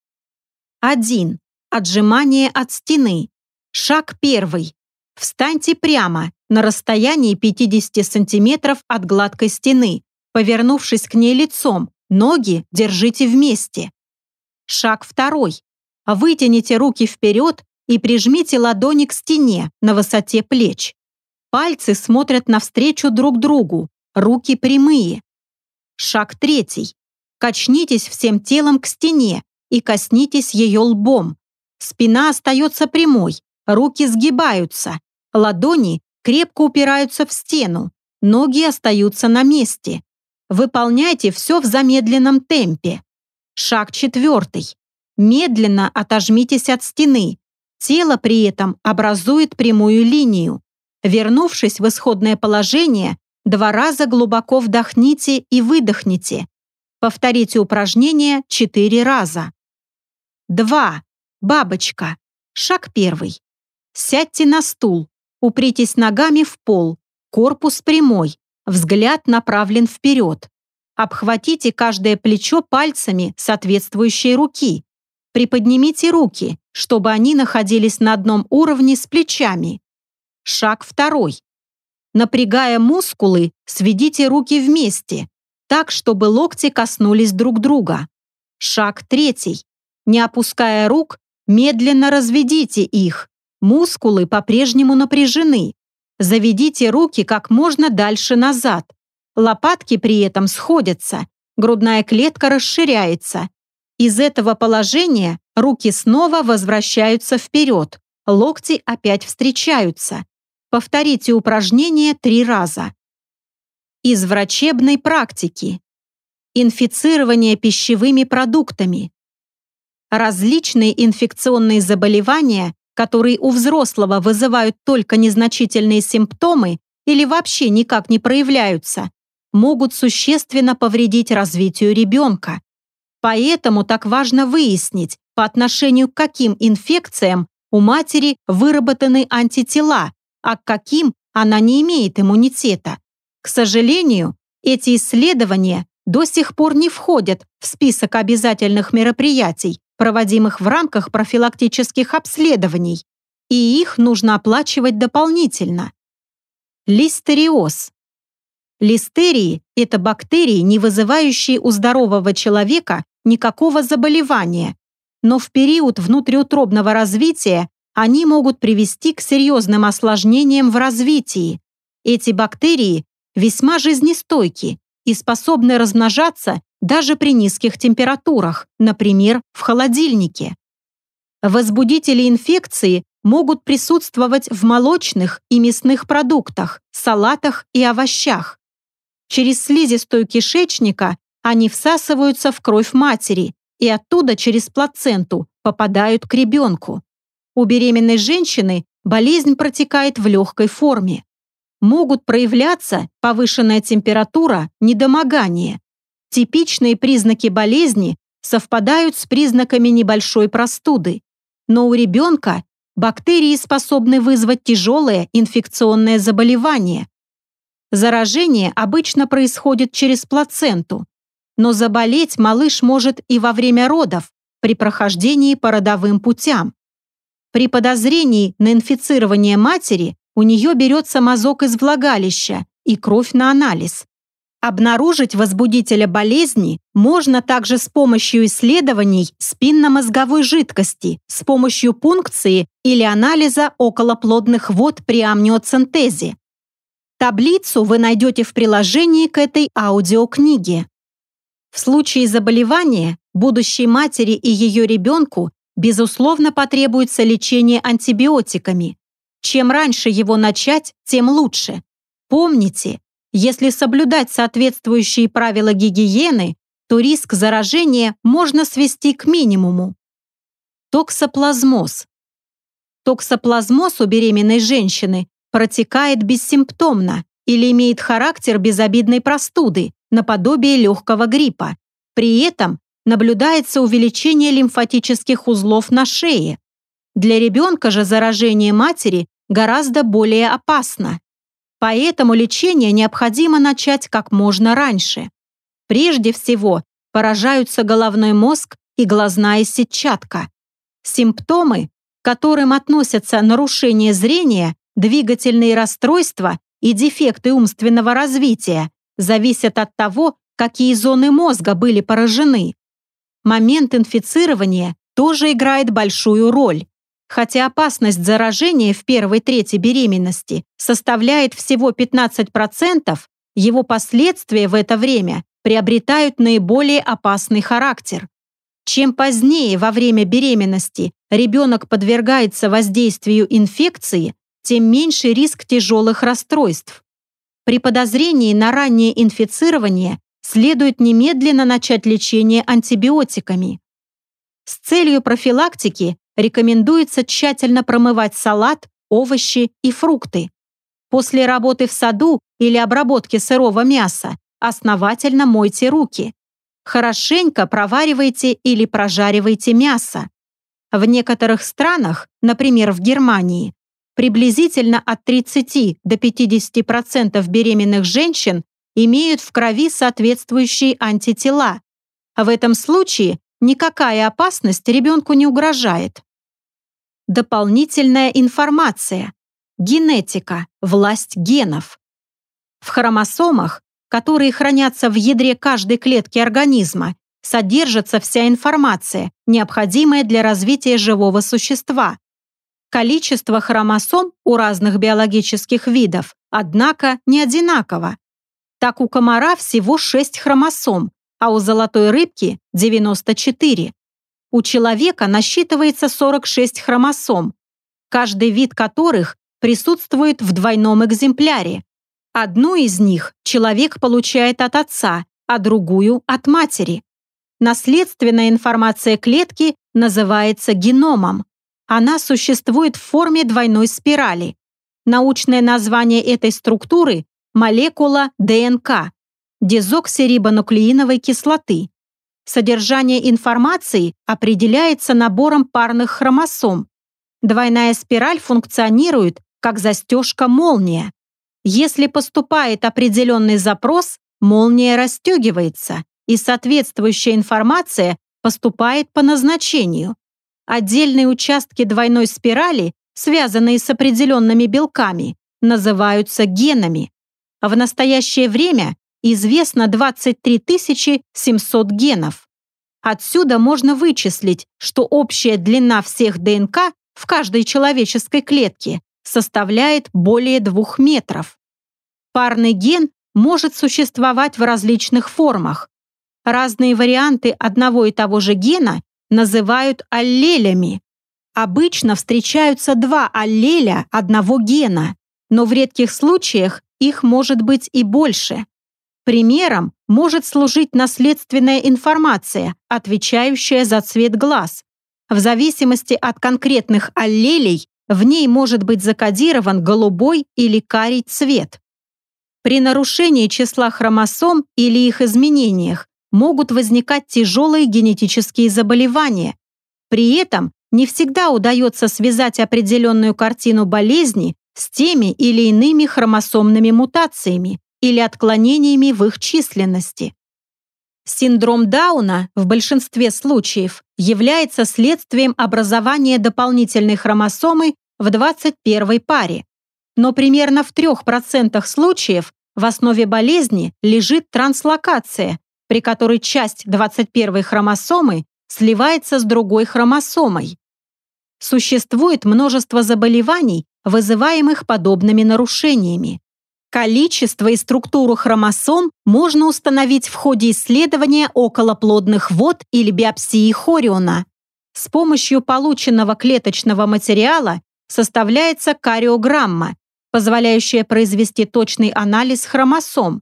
1. Отжимание от стены. Шаг 1. Встаньте прямо на расстоянии 50 см от гладкой стены, повернувшись к ней лицом, ноги держите вместе. Шаг 2. Вытяните руки вперед и прижмите ладони к стене на высоте плеч. Пальцы смотрят навстречу друг другу, руки прямые. Шаг третий. Качнитесь всем телом к стене и коснитесь ее лбом. Спина остается прямой, руки сгибаются, ладони крепко упираются в стену, ноги остаются на месте. Выполняйте все в замедленном темпе. Шаг четвертый. Медленно отожмитесь от стены. Тело при этом образует прямую линию. Вернувшись в исходное положение, Два раза глубоко вдохните и выдохните. Повторите упражнение четыре раза. 2. Бабочка. Шаг первый. Сядьте на стул, упритесь ногами в пол, корпус прямой, взгляд направлен вперед. Обхватите каждое плечо пальцами соответствующей руки. Приподнимите руки, чтобы они находились на одном уровне с плечами. Шаг второй. Напрягая мускулы, сведите руки вместе, так, чтобы локти коснулись друг друга. Шаг третий. Не опуская рук, медленно разведите их. Мускулы по-прежнему напряжены. Заведите руки как можно дальше назад. Лопатки при этом сходятся. Грудная клетка расширяется. Из этого положения руки снова возвращаются вперед. Локти опять встречаются. Повторите упражнение три раза. Из врачебной практики. Инфицирование пищевыми продуктами. Различные инфекционные заболевания, которые у взрослого вызывают только незначительные симптомы или вообще никак не проявляются, могут существенно повредить развитию ребенка. Поэтому так важно выяснить, по отношению к каким инфекциям у матери выработаны антитела, а к каким она не имеет иммунитета. К сожалению, эти исследования до сих пор не входят в список обязательных мероприятий, проводимых в рамках профилактических обследований, и их нужно оплачивать дополнительно. Листериоз. Листерии – это бактерии, не вызывающие у здорового человека никакого заболевания, но в период внутриутробного развития они могут привести к серьезным осложнениям в развитии. Эти бактерии весьма жизнестойки и способны размножаться даже при низких температурах, например, в холодильнике. Возбудители инфекции могут присутствовать в молочных и мясных продуктах, салатах и овощах. Через слизистую кишечника Они всасываются в кровь матери и оттуда через плаценту попадают к ребенку. У беременной женщины болезнь протекает в легкой форме. Могут проявляться повышенная температура, недомогание. Типичные признаки болезни совпадают с признаками небольшой простуды, но у ребенка бактерии способны вызвать тяжелое инфекционное заболевание. Заражение обычно происходит через плаценту, но заболеть малыш может и во время родов, при прохождении по родовым путям. При подозрении на инфицирование матери у нее берется мазок из влагалища и кровь на анализ. Обнаружить возбудителя болезни можно также с помощью исследований спинномозговой жидкости, с помощью пункции или анализа околоплодных вод при амниоцентезе. Таблицу вы найдете в приложении к этой аудиокниге. В случае заболевания будущей матери и ее ребенку безусловно потребуется лечение антибиотиками. Чем раньше его начать, тем лучше. Помните, если соблюдать соответствующие правила гигиены, то риск заражения можно свести к минимуму. Токсоплазмоз. Токсоплазмоз у беременной женщины протекает бессимптомно или имеет характер безобидной простуды, наподобие легкого гриппа. При этом наблюдается увеличение лимфатических узлов на шее. Для ребенка же заражение матери гораздо более опасно. Поэтому лечение необходимо начать как можно раньше. Прежде всего, поражаются головной мозг и глазная сетчатка. Симптомы, к которым относятся нарушение зрения, двигательные расстройства и дефекты умственного развития, зависят от того, какие зоны мозга были поражены. Момент инфицирования тоже играет большую роль. Хотя опасность заражения в первой трети беременности составляет всего 15%, его последствия в это время приобретают наиболее опасный характер. Чем позднее во время беременности ребенок подвергается воздействию инфекции, тем меньше риск тяжелых расстройств. При подозрении на раннее инфицирование следует немедленно начать лечение антибиотиками. С целью профилактики рекомендуется тщательно промывать салат, овощи и фрукты. После работы в саду или обработки сырого мяса основательно мойте руки. Хорошенько проваривайте или прожаривайте мясо. В некоторых странах, например, в Германии, приблизительно от 30 до 50% беременных женщин имеют в крови соответствующие антитела. В этом случае никакая опасность ребенку не угрожает. Дополнительная информация. Генетика, власть генов. В хромосомах, которые хранятся в ядре каждой клетки организма, содержится вся информация, необходимая для развития живого существа. Количество хромосом у разных биологических видов, однако, не одинаково. Так у комара всего 6 хромосом, а у золотой рыбки 94. У человека насчитывается 46 хромосом, каждый вид которых присутствует в двойном экземпляре. Одну из них человек получает от отца, а другую – от матери. Наследственная информация клетки называется геномом. Она существует в форме двойной спирали. Научное название этой структуры молекула ДНК, дезоксирибонуклеиновой кислоты. Содержание информации определяется набором парных хромосом. Двойная спираль функционирует как застежка-молния. Если поступает определенный запрос, молния расстегивается, и соответствующая информация поступает по назначению. Отдельные участки двойной спирали, связанные с определенными белками, называются генами. В настоящее время известно 23 700 генов. Отсюда можно вычислить, что общая длина всех ДНК в каждой человеческой клетке составляет более 2 метров. Парный ген может существовать в различных формах. Разные варианты одного и того же гена называют аллелями. Обычно встречаются два аллеля одного гена, но в редких случаях их может быть и больше. Примером может служить наследственная информация, отвечающая за цвет глаз. В зависимости от конкретных аллелей в ней может быть закодирован голубой или карий цвет. При нарушении числа хромосом или их изменениях могут возникать тяжелые генетические заболевания. При этом не всегда удается связать определенную картину болезни с теми или иными хромосомными мутациями или отклонениями в их численности. Синдром Дауна в большинстве случаев является следствием образования дополнительной хромосомы в 21 паре. Но примерно в 3% случаев в основе болезни лежит транслокация, при которой часть 21 хромосомы сливается с другой хромосомой. Существует множество заболеваний, вызываемых подобными нарушениями. Количество и структуру хромосом можно установить в ходе исследования околоплодных вод или биопсии хориона. С помощью полученного клеточного материала составляется кариограмма, позволяющая произвести точный анализ хромосом.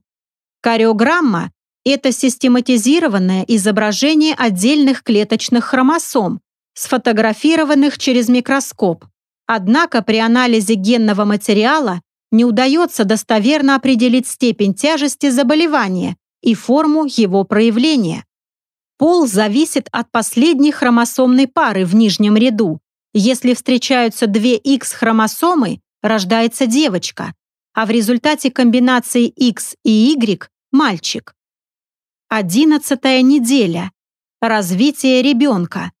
Кариограмма – это систематизированное изображение отдельных клеточных хромосом, сфотографированных через микроскоп. Однако при анализе генного материала не удается достоверно определить степень тяжести заболевания и форму его проявления. Пол зависит от последней хромосомной пары в нижнем ряду. Если встречаются две X-хромосомы, рождается девочка, а в результате комбинации X и Y – мальчик. Одиннадцатая неделя. Развитие ребенка.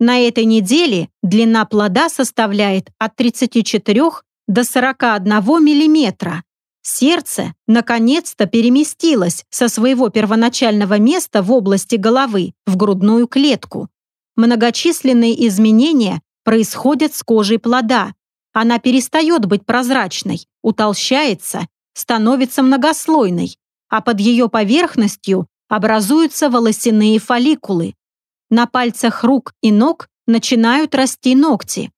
На этой неделе длина плода составляет от 34 до 41 мм. Сердце наконец-то переместилось со своего первоначального места в области головы в грудную клетку. Многочисленные изменения происходят с кожей плода. Она перестает быть прозрачной, утолщается, становится многослойной, а под ее поверхностью образуются волосяные фолликулы. На пальцах рук и ног начинают расти ногти.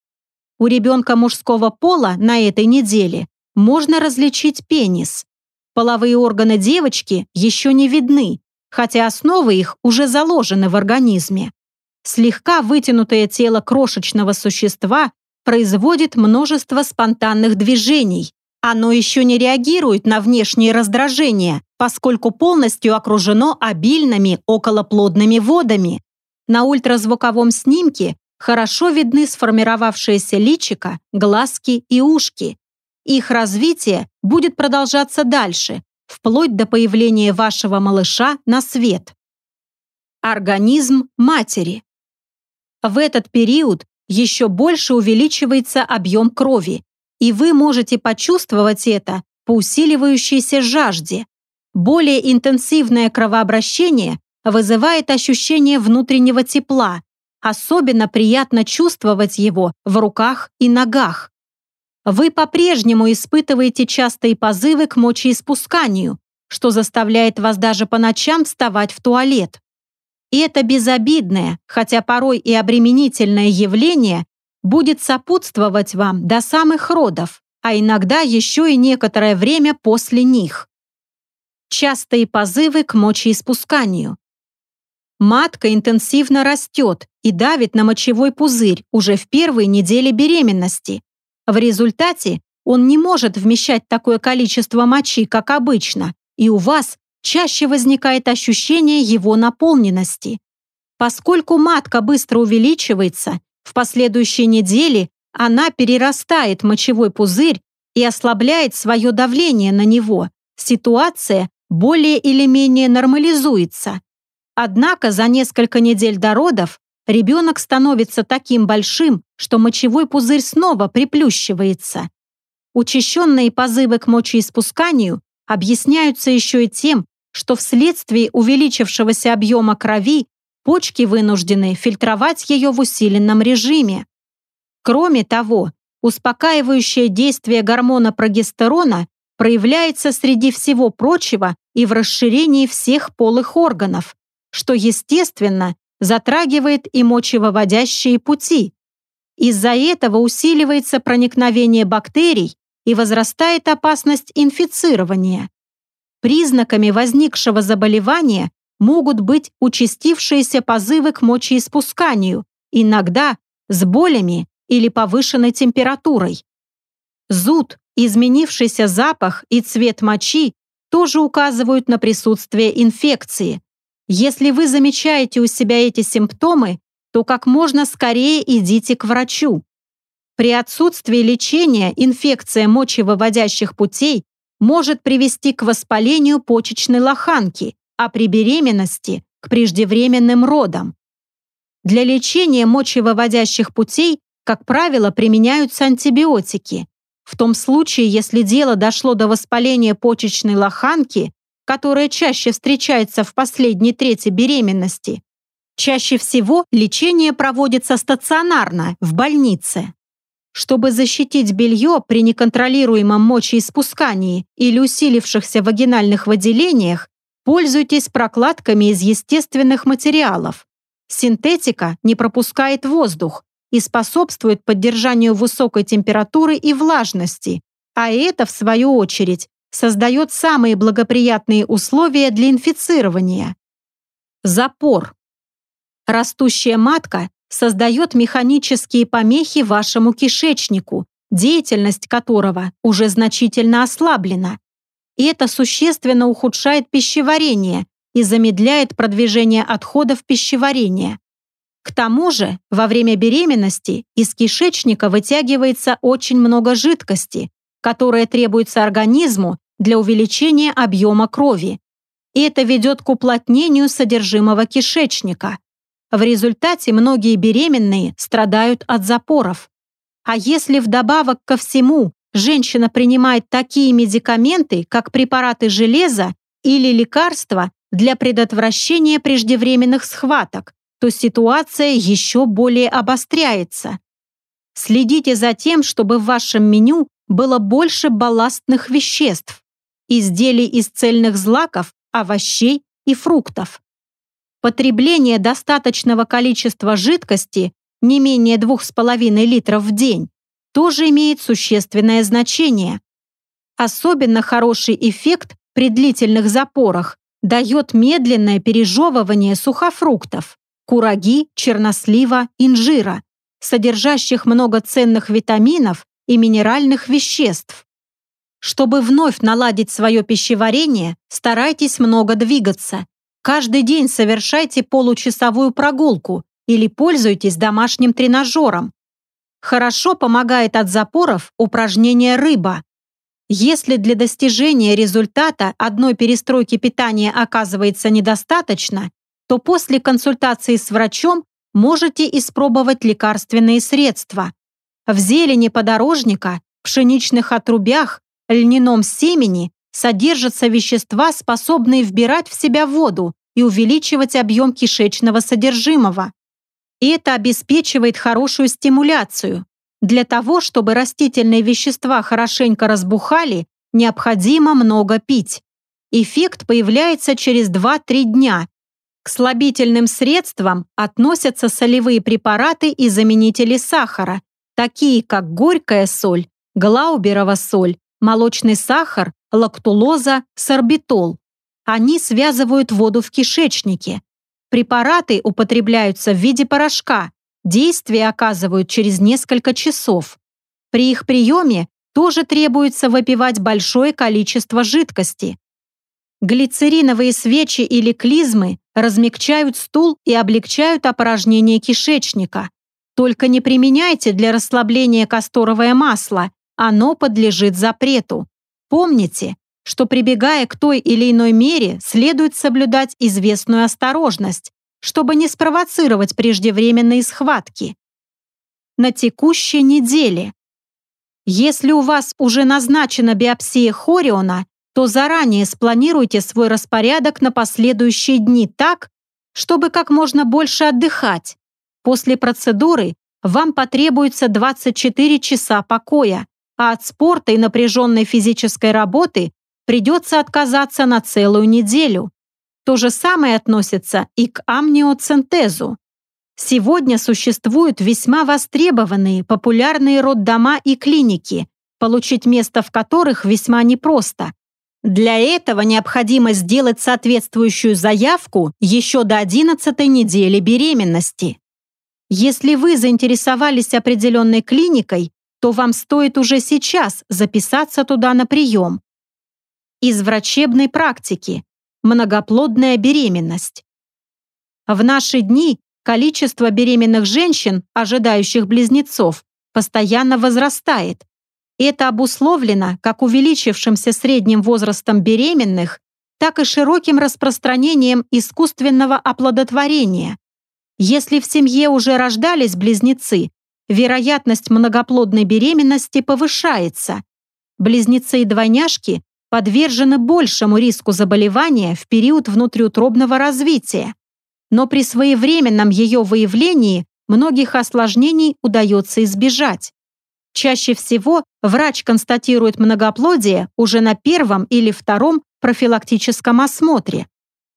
У ребенка мужского пола на этой неделе можно различить пенис. Половые органы девочки еще не видны, хотя основы их уже заложены в организме. Слегка вытянутое тело крошечного существа производит множество спонтанных движений. Оно еще не реагирует на внешние раздражения, поскольку полностью окружено обильными околоплодными водами, на ультразвуковом снимке хорошо видны сформировавшиеся личика, глазки и ушки. Их развитие будет продолжаться дальше, вплоть до появления вашего малыша на свет. Организм матери. В этот период еще больше увеличивается объем крови, и вы можете почувствовать это по усиливающейся жажде. Более интенсивное кровообращение вызывает ощущение внутреннего тепла. Особенно приятно чувствовать его в руках и ногах. Вы по-прежнему испытываете частые позывы к мочеиспусканию, что заставляет вас даже по ночам вставать в туалет. И это безобидное, хотя порой и обременительное явление будет сопутствовать вам до самых родов, а иногда еще и некоторое время после них. Частые позывы к мочеиспусканию. Матка интенсивно растет и давит на мочевой пузырь уже в первые недели беременности. В результате он не может вмещать такое количество мочи, как обычно, и у вас чаще возникает ощущение его наполненности. Поскольку матка быстро увеличивается, в последующие недели она перерастает мочевой пузырь и ослабляет свое давление на него. Ситуация более или менее нормализуется. Однако за несколько недель до родов ребенок становится таким большим, что мочевой пузырь снова приплющивается. Учащенные позывы к мочеиспусканию объясняются еще и тем, что вследствие увеличившегося объема крови почки вынуждены фильтровать ее в усиленном режиме. Кроме того, успокаивающее действие гормона прогестерона проявляется среди всего прочего и в расширении всех полых органов, что, естественно, затрагивает и мочевыводящие пути. Из-за этого усиливается проникновение бактерий и возрастает опасность инфицирования. Признаками возникшего заболевания могут быть участившиеся позывы к мочеиспусканию, иногда с болями или повышенной температурой. Зуд, изменившийся запах и цвет мочи тоже указывают на присутствие инфекции. Если вы замечаете у себя эти симптомы, то как можно скорее идите к врачу. При отсутствии лечения инфекция мочевыводящих путей может привести к воспалению почечной лоханки, а при беременности – к преждевременным родам. Для лечения мочевыводящих путей, как правило, применяются антибиотики. В том случае, если дело дошло до воспаления почечной лоханки, которая чаще встречается в последней трети беременности, чаще всего лечение проводится стационарно, в больнице. Чтобы защитить белье при неконтролируемом мочеиспускании или усилившихся вагинальных выделениях, пользуйтесь прокладками из естественных материалов. Синтетика не пропускает воздух и способствует поддержанию высокой температуры и влажности, а это, в свою очередь, создает самые благоприятные условия для инфицирования. Запор. Растущая матка создает механические помехи вашему кишечнику, деятельность которого уже значительно ослаблена. И это существенно ухудшает пищеварение и замедляет продвижение отходов пищеварения. К тому же, во время беременности из кишечника вытягивается очень много жидкости, которая требуется организму для увеличения объема крови. И это ведет к уплотнению содержимого кишечника, в результате многие беременные страдают от запоров. А если вдобавок ко всему женщина принимает такие медикаменты, как препараты железа или лекарства для предотвращения преждевременных схваток, то ситуация еще более обостряется. Следите за тем, чтобы в вашем меню было больше балластных веществ, изделий из цельных злаков, овощей и фруктов. Потребление достаточного количества жидкости, не менее 2,5 литров в день, тоже имеет существенное значение. Особенно хороший эффект при длительных запорах дает медленное пережевывание сухофруктов, кураги, чернослива, инжира, содержащих много ценных витаминов и минеральных веществ. Чтобы вновь наладить свое пищеварение, старайтесь много двигаться, Каждый день совершайте получасовую прогулку или пользуйтесь домашним тренажером. Хорошо помогает от запоров упражнение рыба. Если для достижения результата одной перестройки питания оказывается недостаточно, то после консультации с врачом можете испробовать лекарственные средства. В зелени подорожника, пшеничных отрубях, льняном семени содержатся вещества, способные вбирать в себя воду и увеличивать объем кишечного содержимого. И это обеспечивает хорошую стимуляцию. Для того, чтобы растительные вещества хорошенько разбухали, необходимо много пить. Эффект появляется через 2-3 дня. К слабительным средствам относятся солевые препараты и заменители сахара, такие как горькая соль, глауберова соль, молочный сахар, лактулоза, сорбитол. Они связывают воду в кишечнике. Препараты употребляются в виде порошка. Действие оказывают через несколько часов. При их приеме тоже требуется выпивать большое количество жидкости. Глицериновые свечи или клизмы размягчают стул и облегчают опорожнение кишечника. Только не применяйте для расслабления касторовое масло, оно подлежит запрету. Помните, что прибегая к той или иной мере, следует соблюдать известную осторожность, чтобы не спровоцировать преждевременные схватки. На текущей неделе. Если у вас уже назначена биопсия хориона, то заранее спланируйте свой распорядок на последующие дни так, чтобы как можно больше отдыхать. После процедуры вам потребуется 24 часа покоя, а от спорта и напряженной физической работы придется отказаться на целую неделю. То же самое относится и к амниоцентезу. Сегодня существуют весьма востребованные популярные роддома и клиники, получить место в которых весьма непросто. Для этого необходимо сделать соответствующую заявку еще до 11 недели беременности. Если вы заинтересовались определенной клиникой, то вам стоит уже сейчас записаться туда на прием. Из врачебной практики. Многоплодная беременность. В наши дни количество беременных женщин, ожидающих близнецов, постоянно возрастает. Это обусловлено как увеличившимся средним возрастом беременных, так и широким распространением искусственного оплодотворения. Если в семье уже рождались близнецы, вероятность многоплодной беременности повышается. Близнецы и двойняшки подвержены большему риску заболевания в период внутриутробного развития. Но при своевременном ее выявлении многих осложнений удается избежать. Чаще всего врач констатирует многоплодие уже на первом или втором профилактическом осмотре.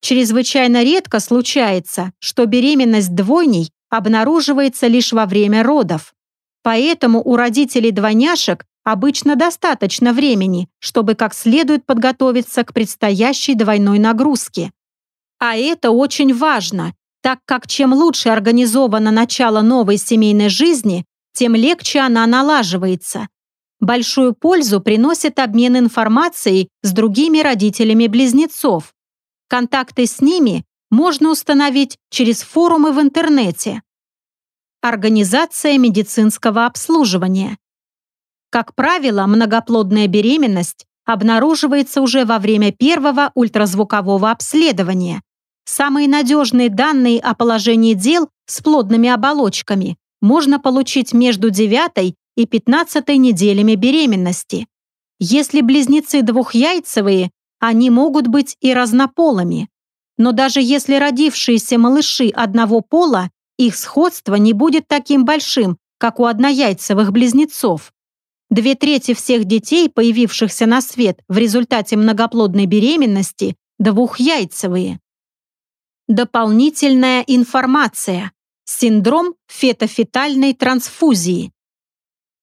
Чрезвычайно редко случается, что беременность двойней обнаруживается лишь во время родов. Поэтому у родителей двойняшек обычно достаточно времени, чтобы как следует подготовиться к предстоящей двойной нагрузке. А это очень важно, так как чем лучше организовано начало новой семейной жизни, тем легче она налаживается. Большую пользу приносит обмен информацией с другими родителями близнецов. Контакты с ними можно установить через форумы в интернете. Организация медицинского обслуживания. Как правило, многоплодная беременность обнаруживается уже во время первого ультразвукового обследования. Самые надежные данные о положении дел с плодными оболочками можно получить между 9 и 15 неделями беременности. Если близнецы двухяйцевые, они могут быть и разнополыми. Но даже если родившиеся малыши одного пола, их сходство не будет таким большим, как у однояйцевых близнецов. Две трети всех детей, появившихся на свет в результате многоплодной беременности, двухяйцевые. Дополнительная информация. Синдром фетофетальной трансфузии.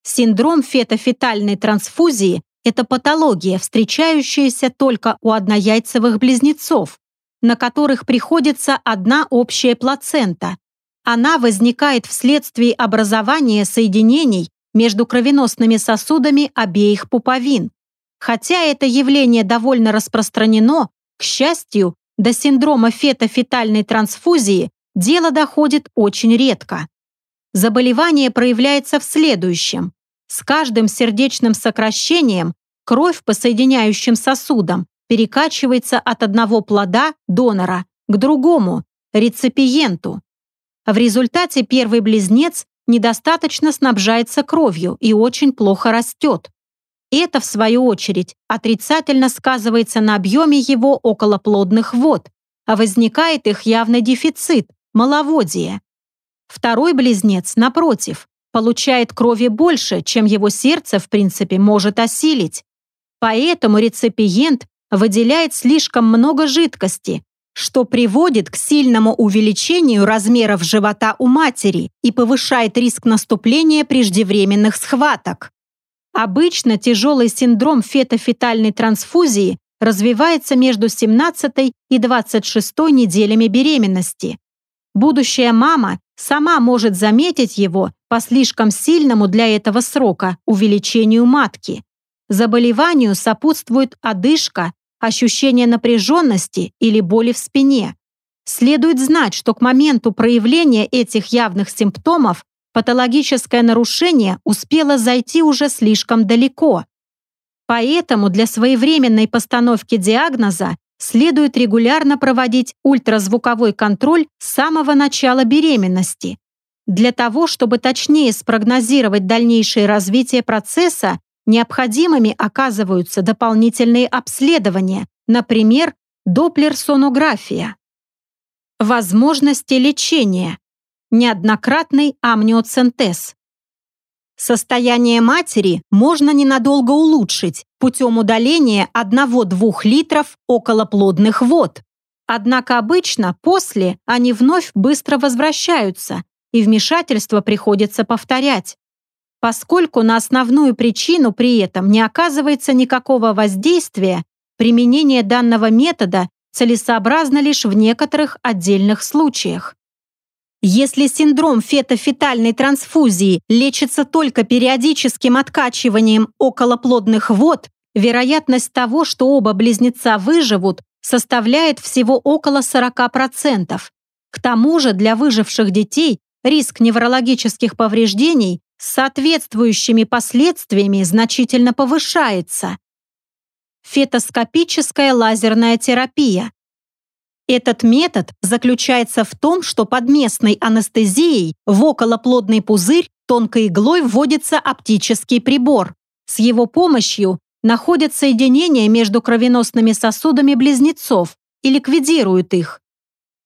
Синдром фетофетальной трансфузии – это патология, встречающаяся только у однояйцевых близнецов, на которых приходится одна общая плацента. Она возникает вследствие образования соединений между кровеносными сосудами обеих пуповин. Хотя это явление довольно распространено, к счастью, до синдрома фетофетальной трансфузии дело доходит очень редко. Заболевание проявляется в следующем. С каждым сердечным сокращением кровь по соединяющим сосудам перекачивается от одного плода, донора, к другому, реципиенту. В результате первый близнец недостаточно снабжается кровью и очень плохо растет. Это, в свою очередь, отрицательно сказывается на объеме его околоплодных вод, а возникает их явный дефицит – маловодие. Второй близнец, напротив, получает крови больше, чем его сердце, в принципе, может осилить. Поэтому реципиент выделяет слишком много жидкости, что приводит к сильному увеличению размеров живота у матери и повышает риск наступления преждевременных схваток. Обычно тяжелый синдром фетофетальной трансфузии развивается между 17 и 26 неделями беременности. Будущая мама сама может заметить его по слишком сильному для этого срока увеличению матки. Заболеванию сопутствует одышка, ощущение напряженности или боли в спине. Следует знать, что к моменту проявления этих явных симптомов патологическое нарушение успело зайти уже слишком далеко. Поэтому для своевременной постановки диагноза следует регулярно проводить ультразвуковой контроль с самого начала беременности. Для того, чтобы точнее спрогнозировать дальнейшее развитие процесса, необходимыми оказываются дополнительные обследования, например, доплерсонография. Возможности лечения. Неоднократный амниоцентез. Состояние матери можно ненадолго улучшить путем удаления 1-2 литров околоплодных вод. Однако обычно после они вновь быстро возвращаются, и вмешательство приходится повторять. Поскольку на основную причину при этом не оказывается никакого воздействия, Применение данного метода целесообразно лишь в некоторых отдельных случаях. Если синдром фетофетальной трансфузии лечится только периодическим откачиванием околоплодных вод, вероятность того, что оба близнеца выживут, составляет всего около 40%. К тому же для выживших детей риск неврологических повреждений с соответствующими последствиями значительно повышается. Фетоскопическая лазерная терапия. Этот метод заключается в том, что под местной анестезией в околоплодный пузырь тонкой иглой вводится оптический прибор. С его помощью находят соединения между кровеносными сосудами близнецов и ликвидируют их.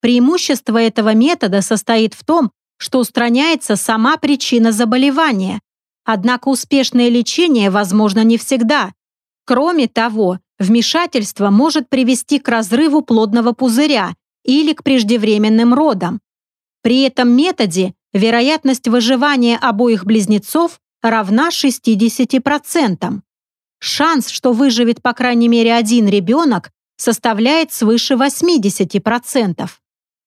Преимущество этого метода состоит в том, что устраняется сама причина заболевания. Однако успешное лечение возможно не всегда. Кроме того, вмешательство может привести к разрыву плодного пузыря или к преждевременным родам. При этом методе вероятность выживания обоих близнецов равна 60%. Шанс, что выживет по крайней мере один ребенок, составляет свыше 80%.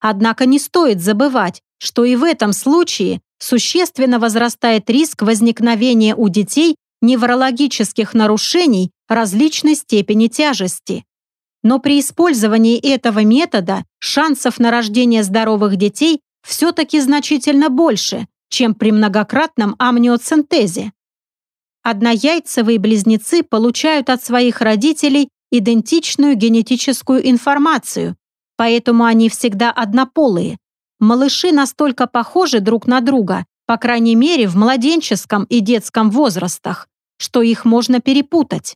Однако не стоит забывать, что и в этом случае существенно возрастает риск возникновения у детей неврологических нарушений различной степени тяжести. Но при использовании этого метода шансов на рождение здоровых детей все-таки значительно больше, чем при многократном амниоцентезе. Однояйцевые близнецы получают от своих родителей идентичную генетическую информацию, поэтому они всегда однополые. Малыши настолько похожи друг на друга, по крайней мере в младенческом и детском возрастах, что их можно перепутать.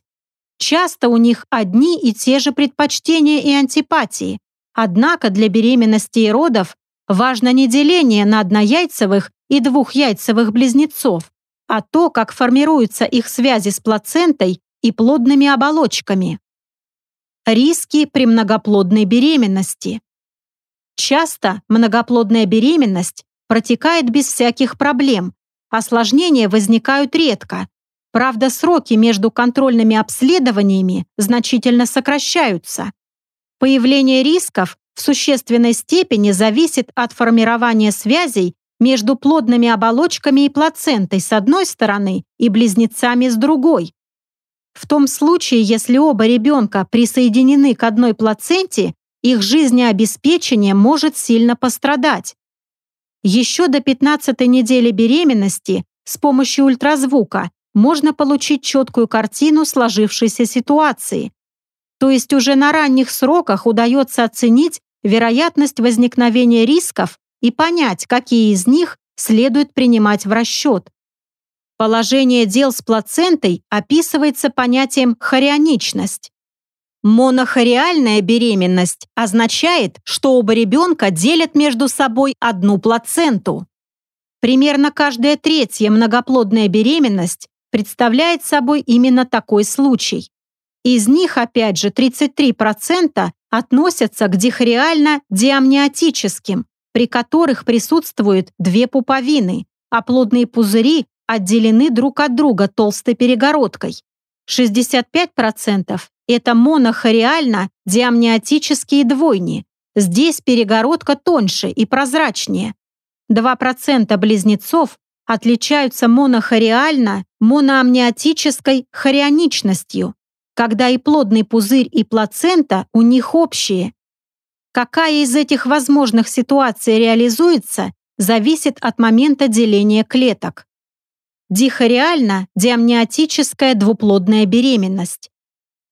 Часто у них одни и те же предпочтения и антипатии. Однако для беременности и родов важно не деление на однояйцевых и двухяйцевых близнецов, а то, как формируются их связи с плацентой и плодными оболочками. Риски при многоплодной беременности. Часто многоплодная беременность протекает без всяких проблем, осложнения возникают редко, Правда, сроки между контрольными обследованиями значительно сокращаются. Появление рисков в существенной степени зависит от формирования связей между плодными оболочками и плацентой с одной стороны и близнецами с другой. В том случае, если оба ребенка присоединены к одной плаценте, их жизнеобеспечение может сильно пострадать. Еще до 15 недели беременности с помощью ультразвука можно получить четкую картину сложившейся ситуации. То есть уже на ранних сроках удается оценить вероятность возникновения рисков и понять, какие из них следует принимать в расчет. Положение дел с плацентой описывается понятием хорионичность. Монохориальная беременность означает, что оба ребенка делят между собой одну плаценту. Примерно каждая третья многоплодная беременность представляет собой именно такой случай. Из них, опять же, 33% относятся к дихориально-диамниотическим, при которых присутствуют две пуповины, а плодные пузыри отделены друг от друга толстой перегородкой. 65% – это монохориально-диамниотические двойни. Здесь перегородка тоньше и прозрачнее. 2% близнецов отличаются монохориально моноамниотической хорионичностью, когда и плодный пузырь, и плацента у них общие. Какая из этих возможных ситуаций реализуется, зависит от момента деления клеток. Дихориально диамниотическая двуплодная беременность.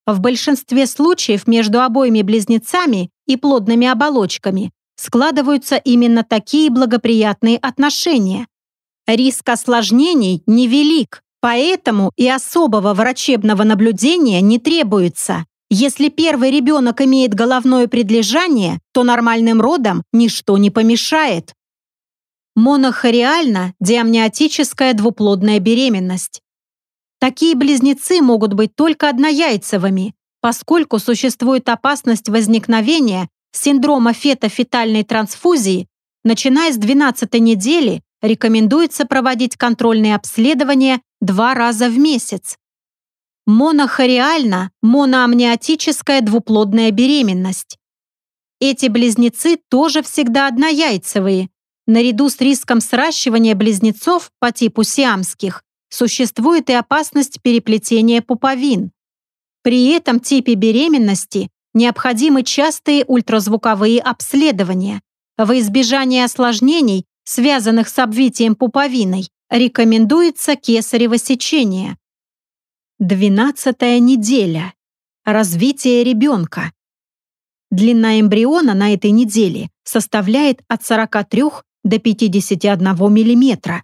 В большинстве случаев между обоими близнецами и плодными оболочками складываются именно такие благоприятные отношения, Риск осложнений невелик, поэтому и особого врачебного наблюдения не требуется. Если первый ребенок имеет головное предлежание, то нормальным родам ничто не помешает. Монохориально диамниотическая двуплодная беременность. Такие близнецы могут быть только однояйцевыми, поскольку существует опасность возникновения синдрома фетофетальной трансфузии, начиная с 12 недели рекомендуется проводить контрольные обследования два раза в месяц. монохориально-моноамниотическая двуплодная беременность. Эти близнецы тоже всегда однояйцевые. Наряду с риском сращивания близнецов по типу сиамских существует и опасность переплетения пуповин. При этом типе беременности необходимы частые ультразвуковые обследования. Во избежание осложнений, связанных с обвитием пуповиной, рекомендуется кесарево сечение. Двенадцатая неделя. Развитие ребенка. Длина эмбриона на этой неделе составляет от 43 до 51 мм.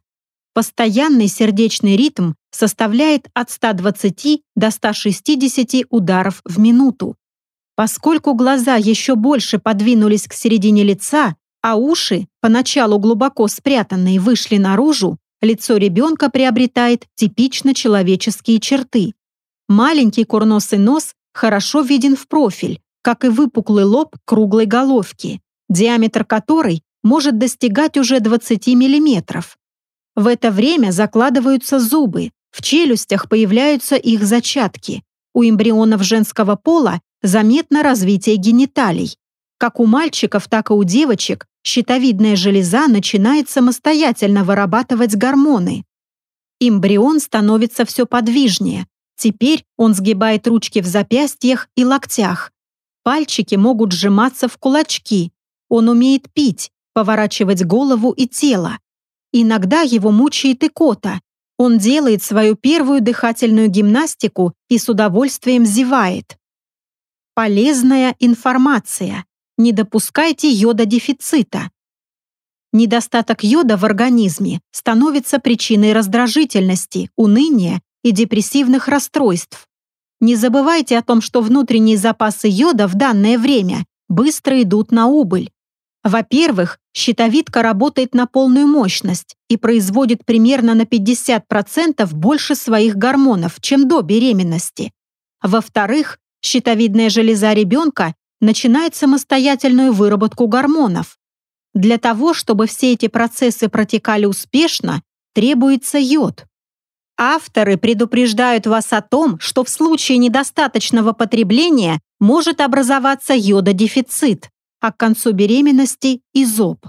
Постоянный сердечный ритм составляет от 120 до 160 ударов в минуту. Поскольку глаза еще больше подвинулись к середине лица, а уши, поначалу глубоко спрятанные, вышли наружу, лицо ребенка приобретает типично человеческие черты. Маленький курносый нос хорошо виден в профиль, как и выпуклый лоб круглой головки, диаметр которой может достигать уже 20 мм. В это время закладываются зубы, в челюстях появляются их зачатки. У эмбрионов женского пола заметно развитие гениталий. Как у мальчиков, так и у девочек щитовидная железа начинает самостоятельно вырабатывать гормоны. Эмбрион становится все подвижнее. Теперь он сгибает ручки в запястьях и локтях, Пальчики могут сжиматься в кулачки. Он умеет пить, поворачивать голову и тело. Иногда его мучает икота. Он делает свою первую дыхательную гимнастику и с удовольствием зевает. Полезная информация. Не допускайте йода-дефицита. Недостаток йода в организме становится причиной раздражительности, уныния и депрессивных расстройств. Не забывайте о том, что внутренние запасы йода в данное время быстро идут на убыль. Во-первых, щитовидка работает на полную мощность и производит примерно на 50% больше своих гормонов, чем до беременности. Во-вторых, щитовидная железа ребенка начинает самостоятельную выработку гормонов. Для того, чтобы все эти процессы протекали успешно, требуется йод. Авторы предупреждают вас о том, что в случае недостаточного потребления может образоваться йододефицит, а к концу беременности – изоб.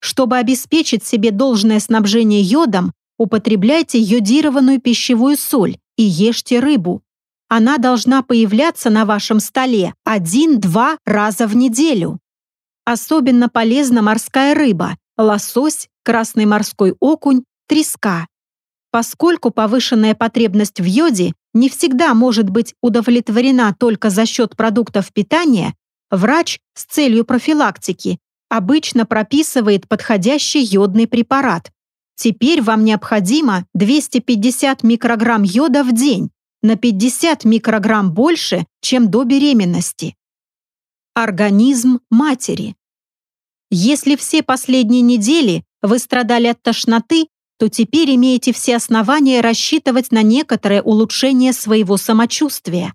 Чтобы обеспечить себе должное снабжение йодом, употребляйте йодированную пищевую соль и ешьте рыбу. Она должна появляться на вашем столе один-два раза в неделю. Особенно полезна морская рыба – лосось, красный морской окунь, треска. Поскольку повышенная потребность в йоде не всегда может быть удовлетворена только за счет продуктов питания, врач с целью профилактики обычно прописывает подходящий йодный препарат. Теперь вам необходимо 250 микрограмм йода в день, на 50 микрограмм больше, чем до беременности. Организм матери. Если все последние недели вы страдали от тошноты, то теперь имеете все основания рассчитывать на некоторое улучшение своего самочувствия.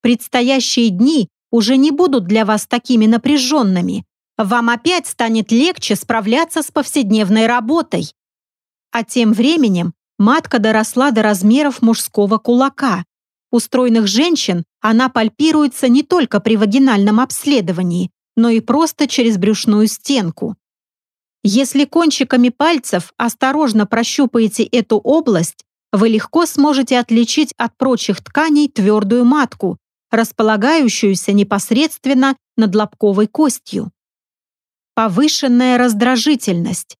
Предстоящие дни уже не будут для вас такими напряженными. Вам опять станет легче справляться с повседневной работой. А тем временем матка доросла до размеров мужского кулака. У стройных женщин она пальпируется не только при вагинальном обследовании, но и просто через брюшную стенку. Если кончиками пальцев осторожно прощупаете эту область, вы легко сможете отличить от прочих тканей твердую матку, располагающуюся непосредственно над лобковой костью. Повышенная раздражительность.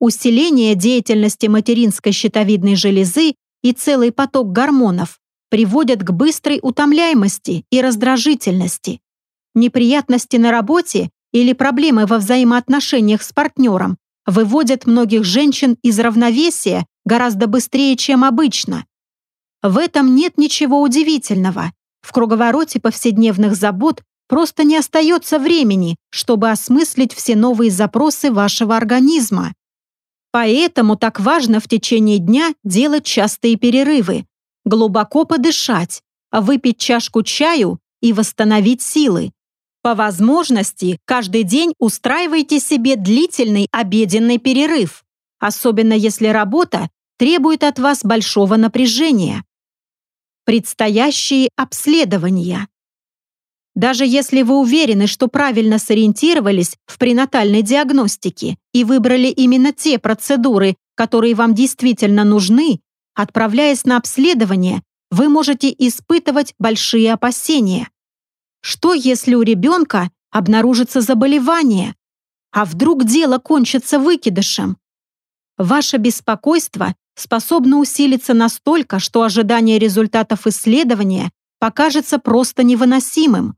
Усиление деятельности материнской щитовидной железы и целый поток гормонов приводят к быстрой утомляемости и раздражительности. Неприятности на работе или проблемы во взаимоотношениях с партнером выводят многих женщин из равновесия гораздо быстрее, чем обычно. В этом нет ничего удивительного. В круговороте повседневных забот просто не остается времени, чтобы осмыслить все новые запросы вашего организма. Поэтому так важно в течение дня делать частые перерывы, глубоко подышать, выпить чашку чаю и восстановить силы. По возможности, каждый день устраивайте себе длительный обеденный перерыв, особенно если работа требует от вас большого напряжения. Предстоящие обследования. Даже если вы уверены, что правильно сориентировались в пренатальной диагностике и выбрали именно те процедуры, которые вам действительно нужны, отправляясь на обследование, вы можете испытывать большие опасения. Что, если у ребенка обнаружится заболевание? А вдруг дело кончится выкидышем? Ваше беспокойство способно усилиться настолько, что ожидание результатов исследования покажется просто невыносимым.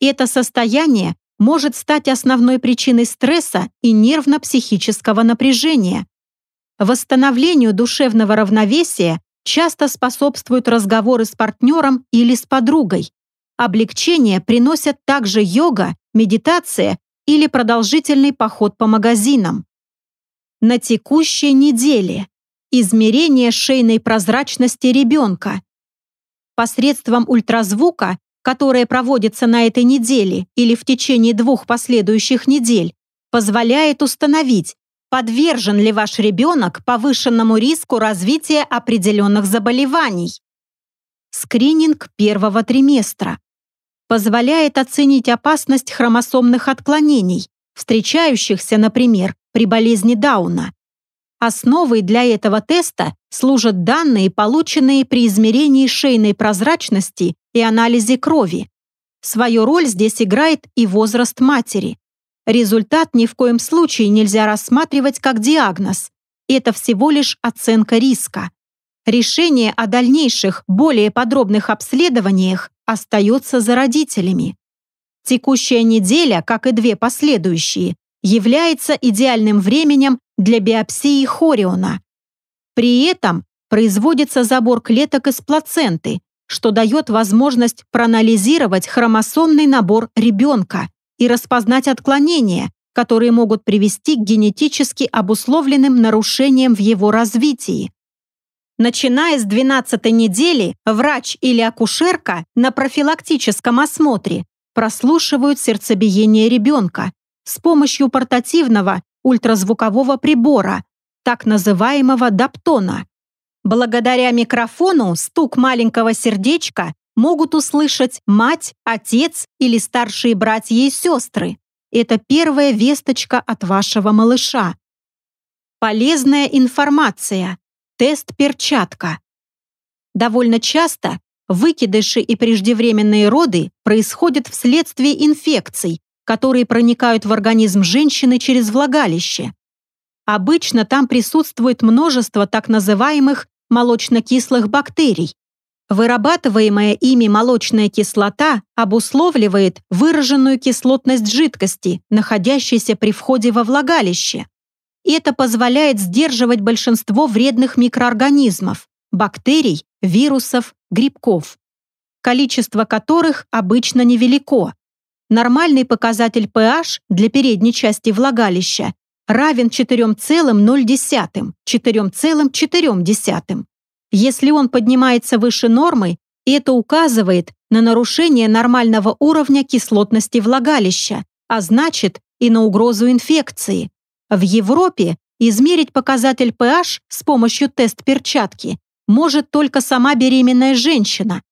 Это состояние может стать основной причиной стресса и нервно-психического напряжения. Восстановлению душевного равновесия часто способствуют разговоры с партнером или с подругой. Облегчение приносят также йога, медитация или продолжительный поход по магазинам. На текущей неделе измерение шейной прозрачности ребенка. Посредством ультразвука которое проводится на этой неделе или в течение двух последующих недель, позволяет установить, подвержен ли ваш ребенок повышенному риску развития определенных заболеваний. Скрининг первого триместра позволяет оценить опасность хромосомных отклонений, встречающихся, например, при болезни Дауна. Основой для этого теста служат данные, полученные при измерении шейной прозрачности и анализе крови. Свою роль здесь играет и возраст матери. Результат ни в коем случае нельзя рассматривать как диагноз. Это всего лишь оценка риска. Решение о дальнейших, более подробных обследованиях остается за родителями. Текущая неделя, как и две последующие, является идеальным временем для биопсии хориона. При этом производится забор клеток из плаценты, что дает возможность проанализировать хромосомный набор ребенка и распознать отклонения, которые могут привести к генетически обусловленным нарушениям в его развитии. Начиная с 12 недели, врач или акушерка на профилактическом осмотре прослушивают сердцебиение ребенка с помощью портативного ультразвукового прибора, так называемого доптона. Благодаря микрофону стук маленького сердечка могут услышать мать, отец или старшие братья и сестры. Это первая весточка от вашего малыша. Полезная информация. Тест перчатка. Довольно часто выкидыши и преждевременные роды происходят вследствие инфекций, которые проникают в организм женщины через влагалище. Обычно там присутствует множество так называемых молочно-кислых бактерий. Вырабатываемая ими молочная кислота обусловливает выраженную кислотность жидкости, находящейся при входе во влагалище. Это позволяет сдерживать большинство вредных микроорганизмов, бактерий, вирусов, грибков, количество которых обычно невелико. Нормальный показатель pH для передней части влагалища равен 4,0, 4,4. Если он поднимается выше нормы, это указывает на нарушение нормального уровня кислотности влагалища, а значит и на угрозу инфекции. В Европе измерить показатель pH с помощью тест-перчатки может только сама беременная женщина.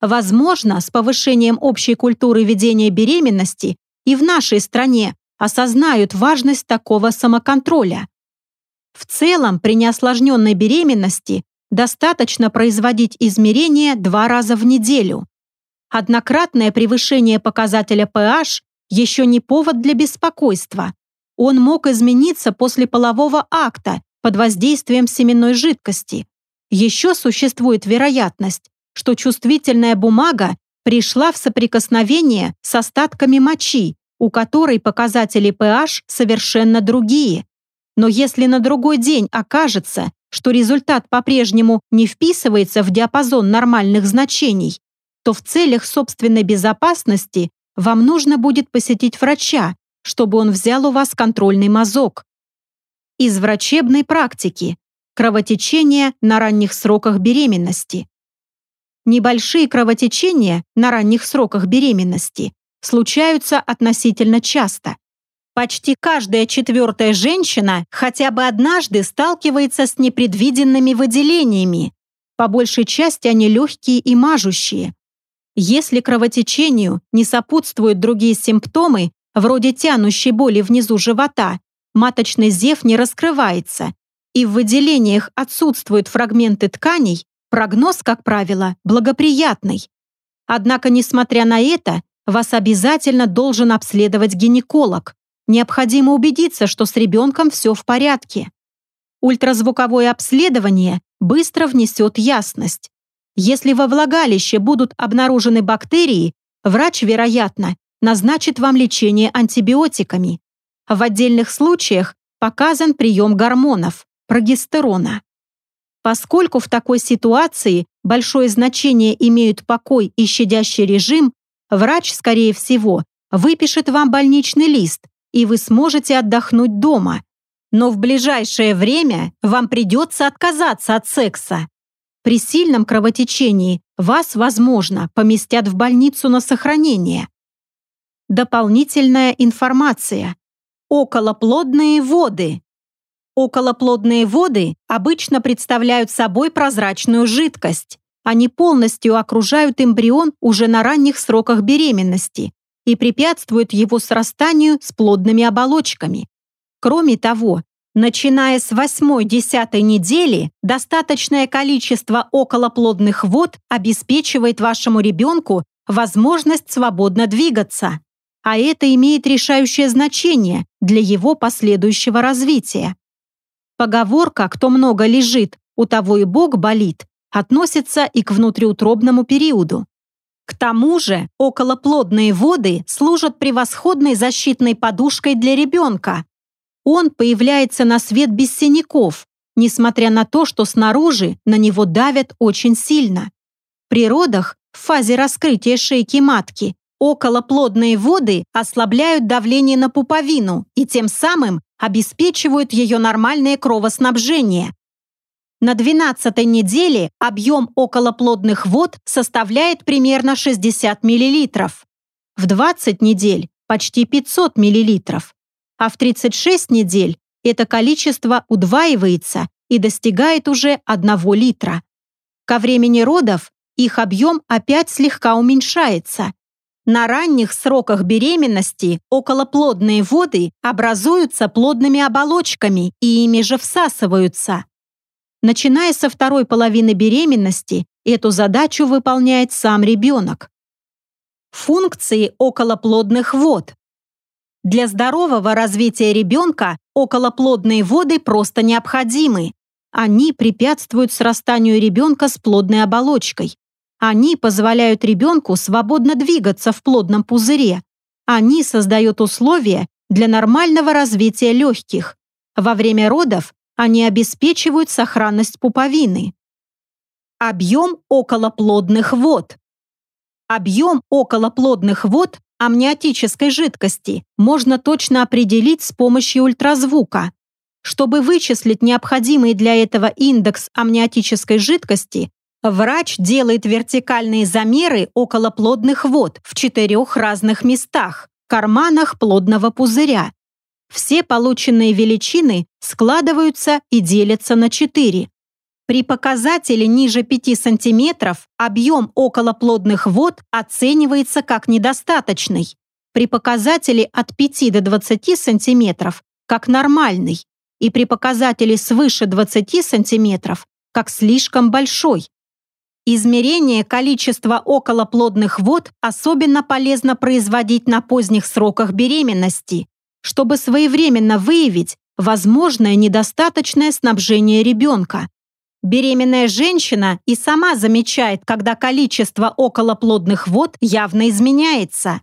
Возможно, с повышением общей культуры ведения беременности и в нашей стране осознают важность такого самоконтроля. В целом, при неосложненной беременности достаточно производить измерения два раза в неделю. Однократное превышение показателя pH еще не повод для беспокойства. Он мог измениться после полового акта под воздействием семенной жидкости. Еще существует вероятность, что чувствительная бумага пришла в соприкосновение с остатками мочи у которой показатели pH совершенно другие. Но если на другой день окажется, что результат по-прежнему не вписывается в диапазон нормальных значений, то в целях собственной безопасности вам нужно будет посетить врача, чтобы он взял у вас контрольный мазок. Из врачебной практики. Кровотечение на ранних сроках беременности. Небольшие кровотечения на ранних сроках беременности случаются относительно часто. Почти каждая четвертая женщина хотя бы однажды сталкивается с непредвиденными выделениями. По большей части они легкие и мажущие. Если кровотечению не сопутствуют другие симптомы, вроде тянущей боли внизу живота, маточный зев не раскрывается, и в выделениях отсутствуют фрагменты тканей, прогноз, как правило, благоприятный. Однако, несмотря на это, вас обязательно должен обследовать гинеколог. Необходимо убедиться, что с ребенком все в порядке. Ультразвуковое обследование быстро внесет ясность. Если во влагалище будут обнаружены бактерии, врач, вероятно, назначит вам лечение антибиотиками. В отдельных случаях показан прием гормонов, прогестерона. Поскольку в такой ситуации большое значение имеют покой и щадящий режим, врач, скорее всего, выпишет вам больничный лист, и вы сможете отдохнуть дома, но в ближайшее время вам придется отказаться от секса. При сильном кровотечении вас, возможно, поместят в больницу на сохранение. Дополнительная информация. Околоплодные воды. Околоплодные воды обычно представляют собой прозрачную жидкость. Они полностью окружают эмбрион уже на ранних сроках беременности и препятствуют его срастанию с плодными оболочками. Кроме того, начиная с 8-10 недели, достаточное количество околоплодных вод обеспечивает вашему ребенку возможность свободно двигаться, а это имеет решающее значение для его последующего развития. Поговорка «кто много лежит, у того и Бог болит» относится и к внутриутробному периоду. К тому же околоплодные воды служат превосходной защитной подушкой для ребенка, он появляется на свет без синяков, несмотря на то, что снаружи на него давят очень сильно. При родах, в фазе раскрытия шейки матки, околоплодные воды ослабляют давление на пуповину и тем самым обеспечивают ее нормальное кровоснабжение. На 12 неделе объем околоплодных вод составляет примерно 60 мл. В 20 недель – почти 500 мл а в 36 недель это количество удваивается и достигает уже 1 литра. Ко времени родов их объем опять слегка уменьшается. На ранних сроках беременности околоплодные воды образуются плодными оболочками и ими же всасываются. Начиная со второй половины беременности, эту задачу выполняет сам ребенок. Функции околоплодных вод для здорового развития ребенка околоплодные воды просто необходимы. Они препятствуют срастанию ребенка с плодной оболочкой. Они позволяют ребенку свободно двигаться в плодном пузыре. Они создают условия для нормального развития легких. Во время родов они обеспечивают сохранность пуповины. Объем околоплодных вод. Объем околоплодных вод амниотической жидкости можно точно определить с помощью ультразвука. Чтобы вычислить необходимый для этого индекс амниотической жидкости, врач делает вертикальные замеры околоплодных вод в четырех разных местах, карманах плодного пузыря. Все полученные величины складываются и делятся на 4. При показателе ниже 5 см объем околоплодных вод оценивается как недостаточный. При показателе от 5 до 20 см как нормальный и при показателе свыше 20 см как слишком большой. Измерение количества околоплодных вод особенно полезно производить на поздних сроках беременности, чтобы своевременно выявить возможное недостаточное снабжение ребенка. Беременная женщина и сама замечает, когда количество околоплодных вод явно изменяется.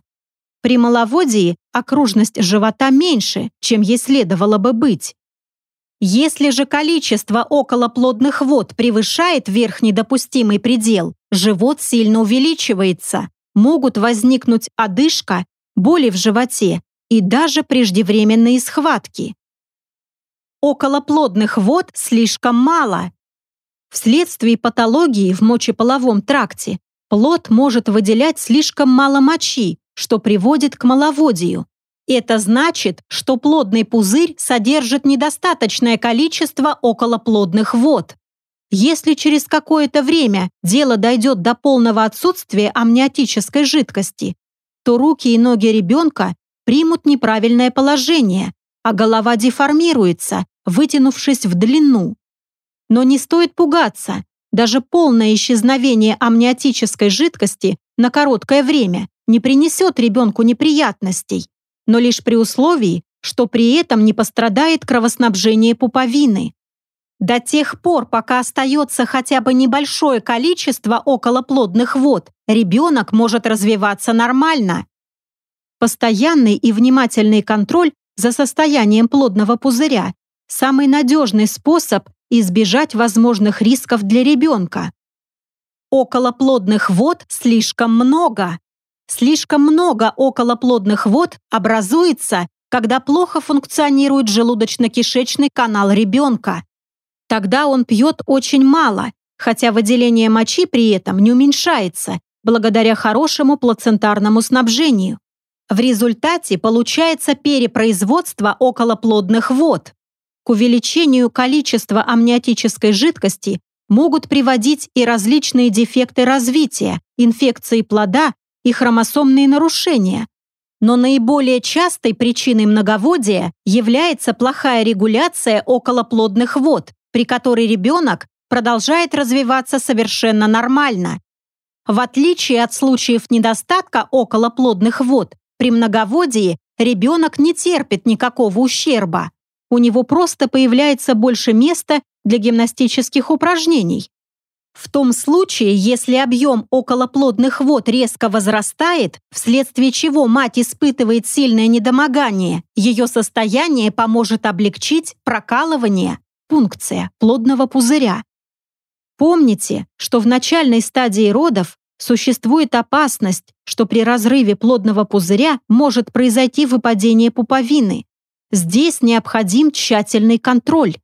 При маловодии окружность живота меньше, чем ей следовало бы быть. Если же количество околоплодных вод превышает верхний допустимый предел, живот сильно увеличивается, могут возникнуть одышка, боли в животе и даже преждевременные схватки. Околоплодных вод слишком мало, Вследствие патологии в мочеполовом тракте плод может выделять слишком мало мочи, что приводит к маловодию. Это значит, что плодный пузырь содержит недостаточное количество околоплодных вод. Если через какое-то время дело дойдет до полного отсутствия амниотической жидкости, то руки и ноги ребенка примут неправильное положение, а голова деформируется, вытянувшись в длину. Но не стоит пугаться, даже полное исчезновение амниотической жидкости на короткое время не принесет ребенку неприятностей, но лишь при условии, что при этом не пострадает кровоснабжение пуповины. До тех пор, пока остается хотя бы небольшое количество околоплодных вод, ребенок может развиваться нормально. Постоянный и внимательный контроль за состоянием плодного пузыря – самый надежный способ избежать возможных рисков для ребенка. Околоплодных вод слишком много. Слишком много околоплодных вод образуется, когда плохо функционирует желудочно-кишечный канал ребенка. Тогда он пьет очень мало, хотя выделение мочи при этом не уменьшается, благодаря хорошему плацентарному снабжению. В результате получается перепроизводство околоплодных вод. К увеличению количества амниотической жидкости могут приводить и различные дефекты развития, инфекции плода и хромосомные нарушения. Но наиболее частой причиной многоводия является плохая регуляция околоплодных вод, при которой ребенок продолжает развиваться совершенно нормально. В отличие от случаев недостатка околоплодных вод, при многоводии ребенок не терпит никакого ущерба. У него просто появляется больше места для гимнастических упражнений. В том случае, если объем околоплодных вод резко возрастает, вследствие чего мать испытывает сильное недомогание, ее состояние поможет облегчить прокалывание пункция плодного пузыря. Помните, что в начальной стадии родов существует опасность, что при разрыве плодного пузыря может произойти выпадение пуповины. Здесь необходим тщательный контроль.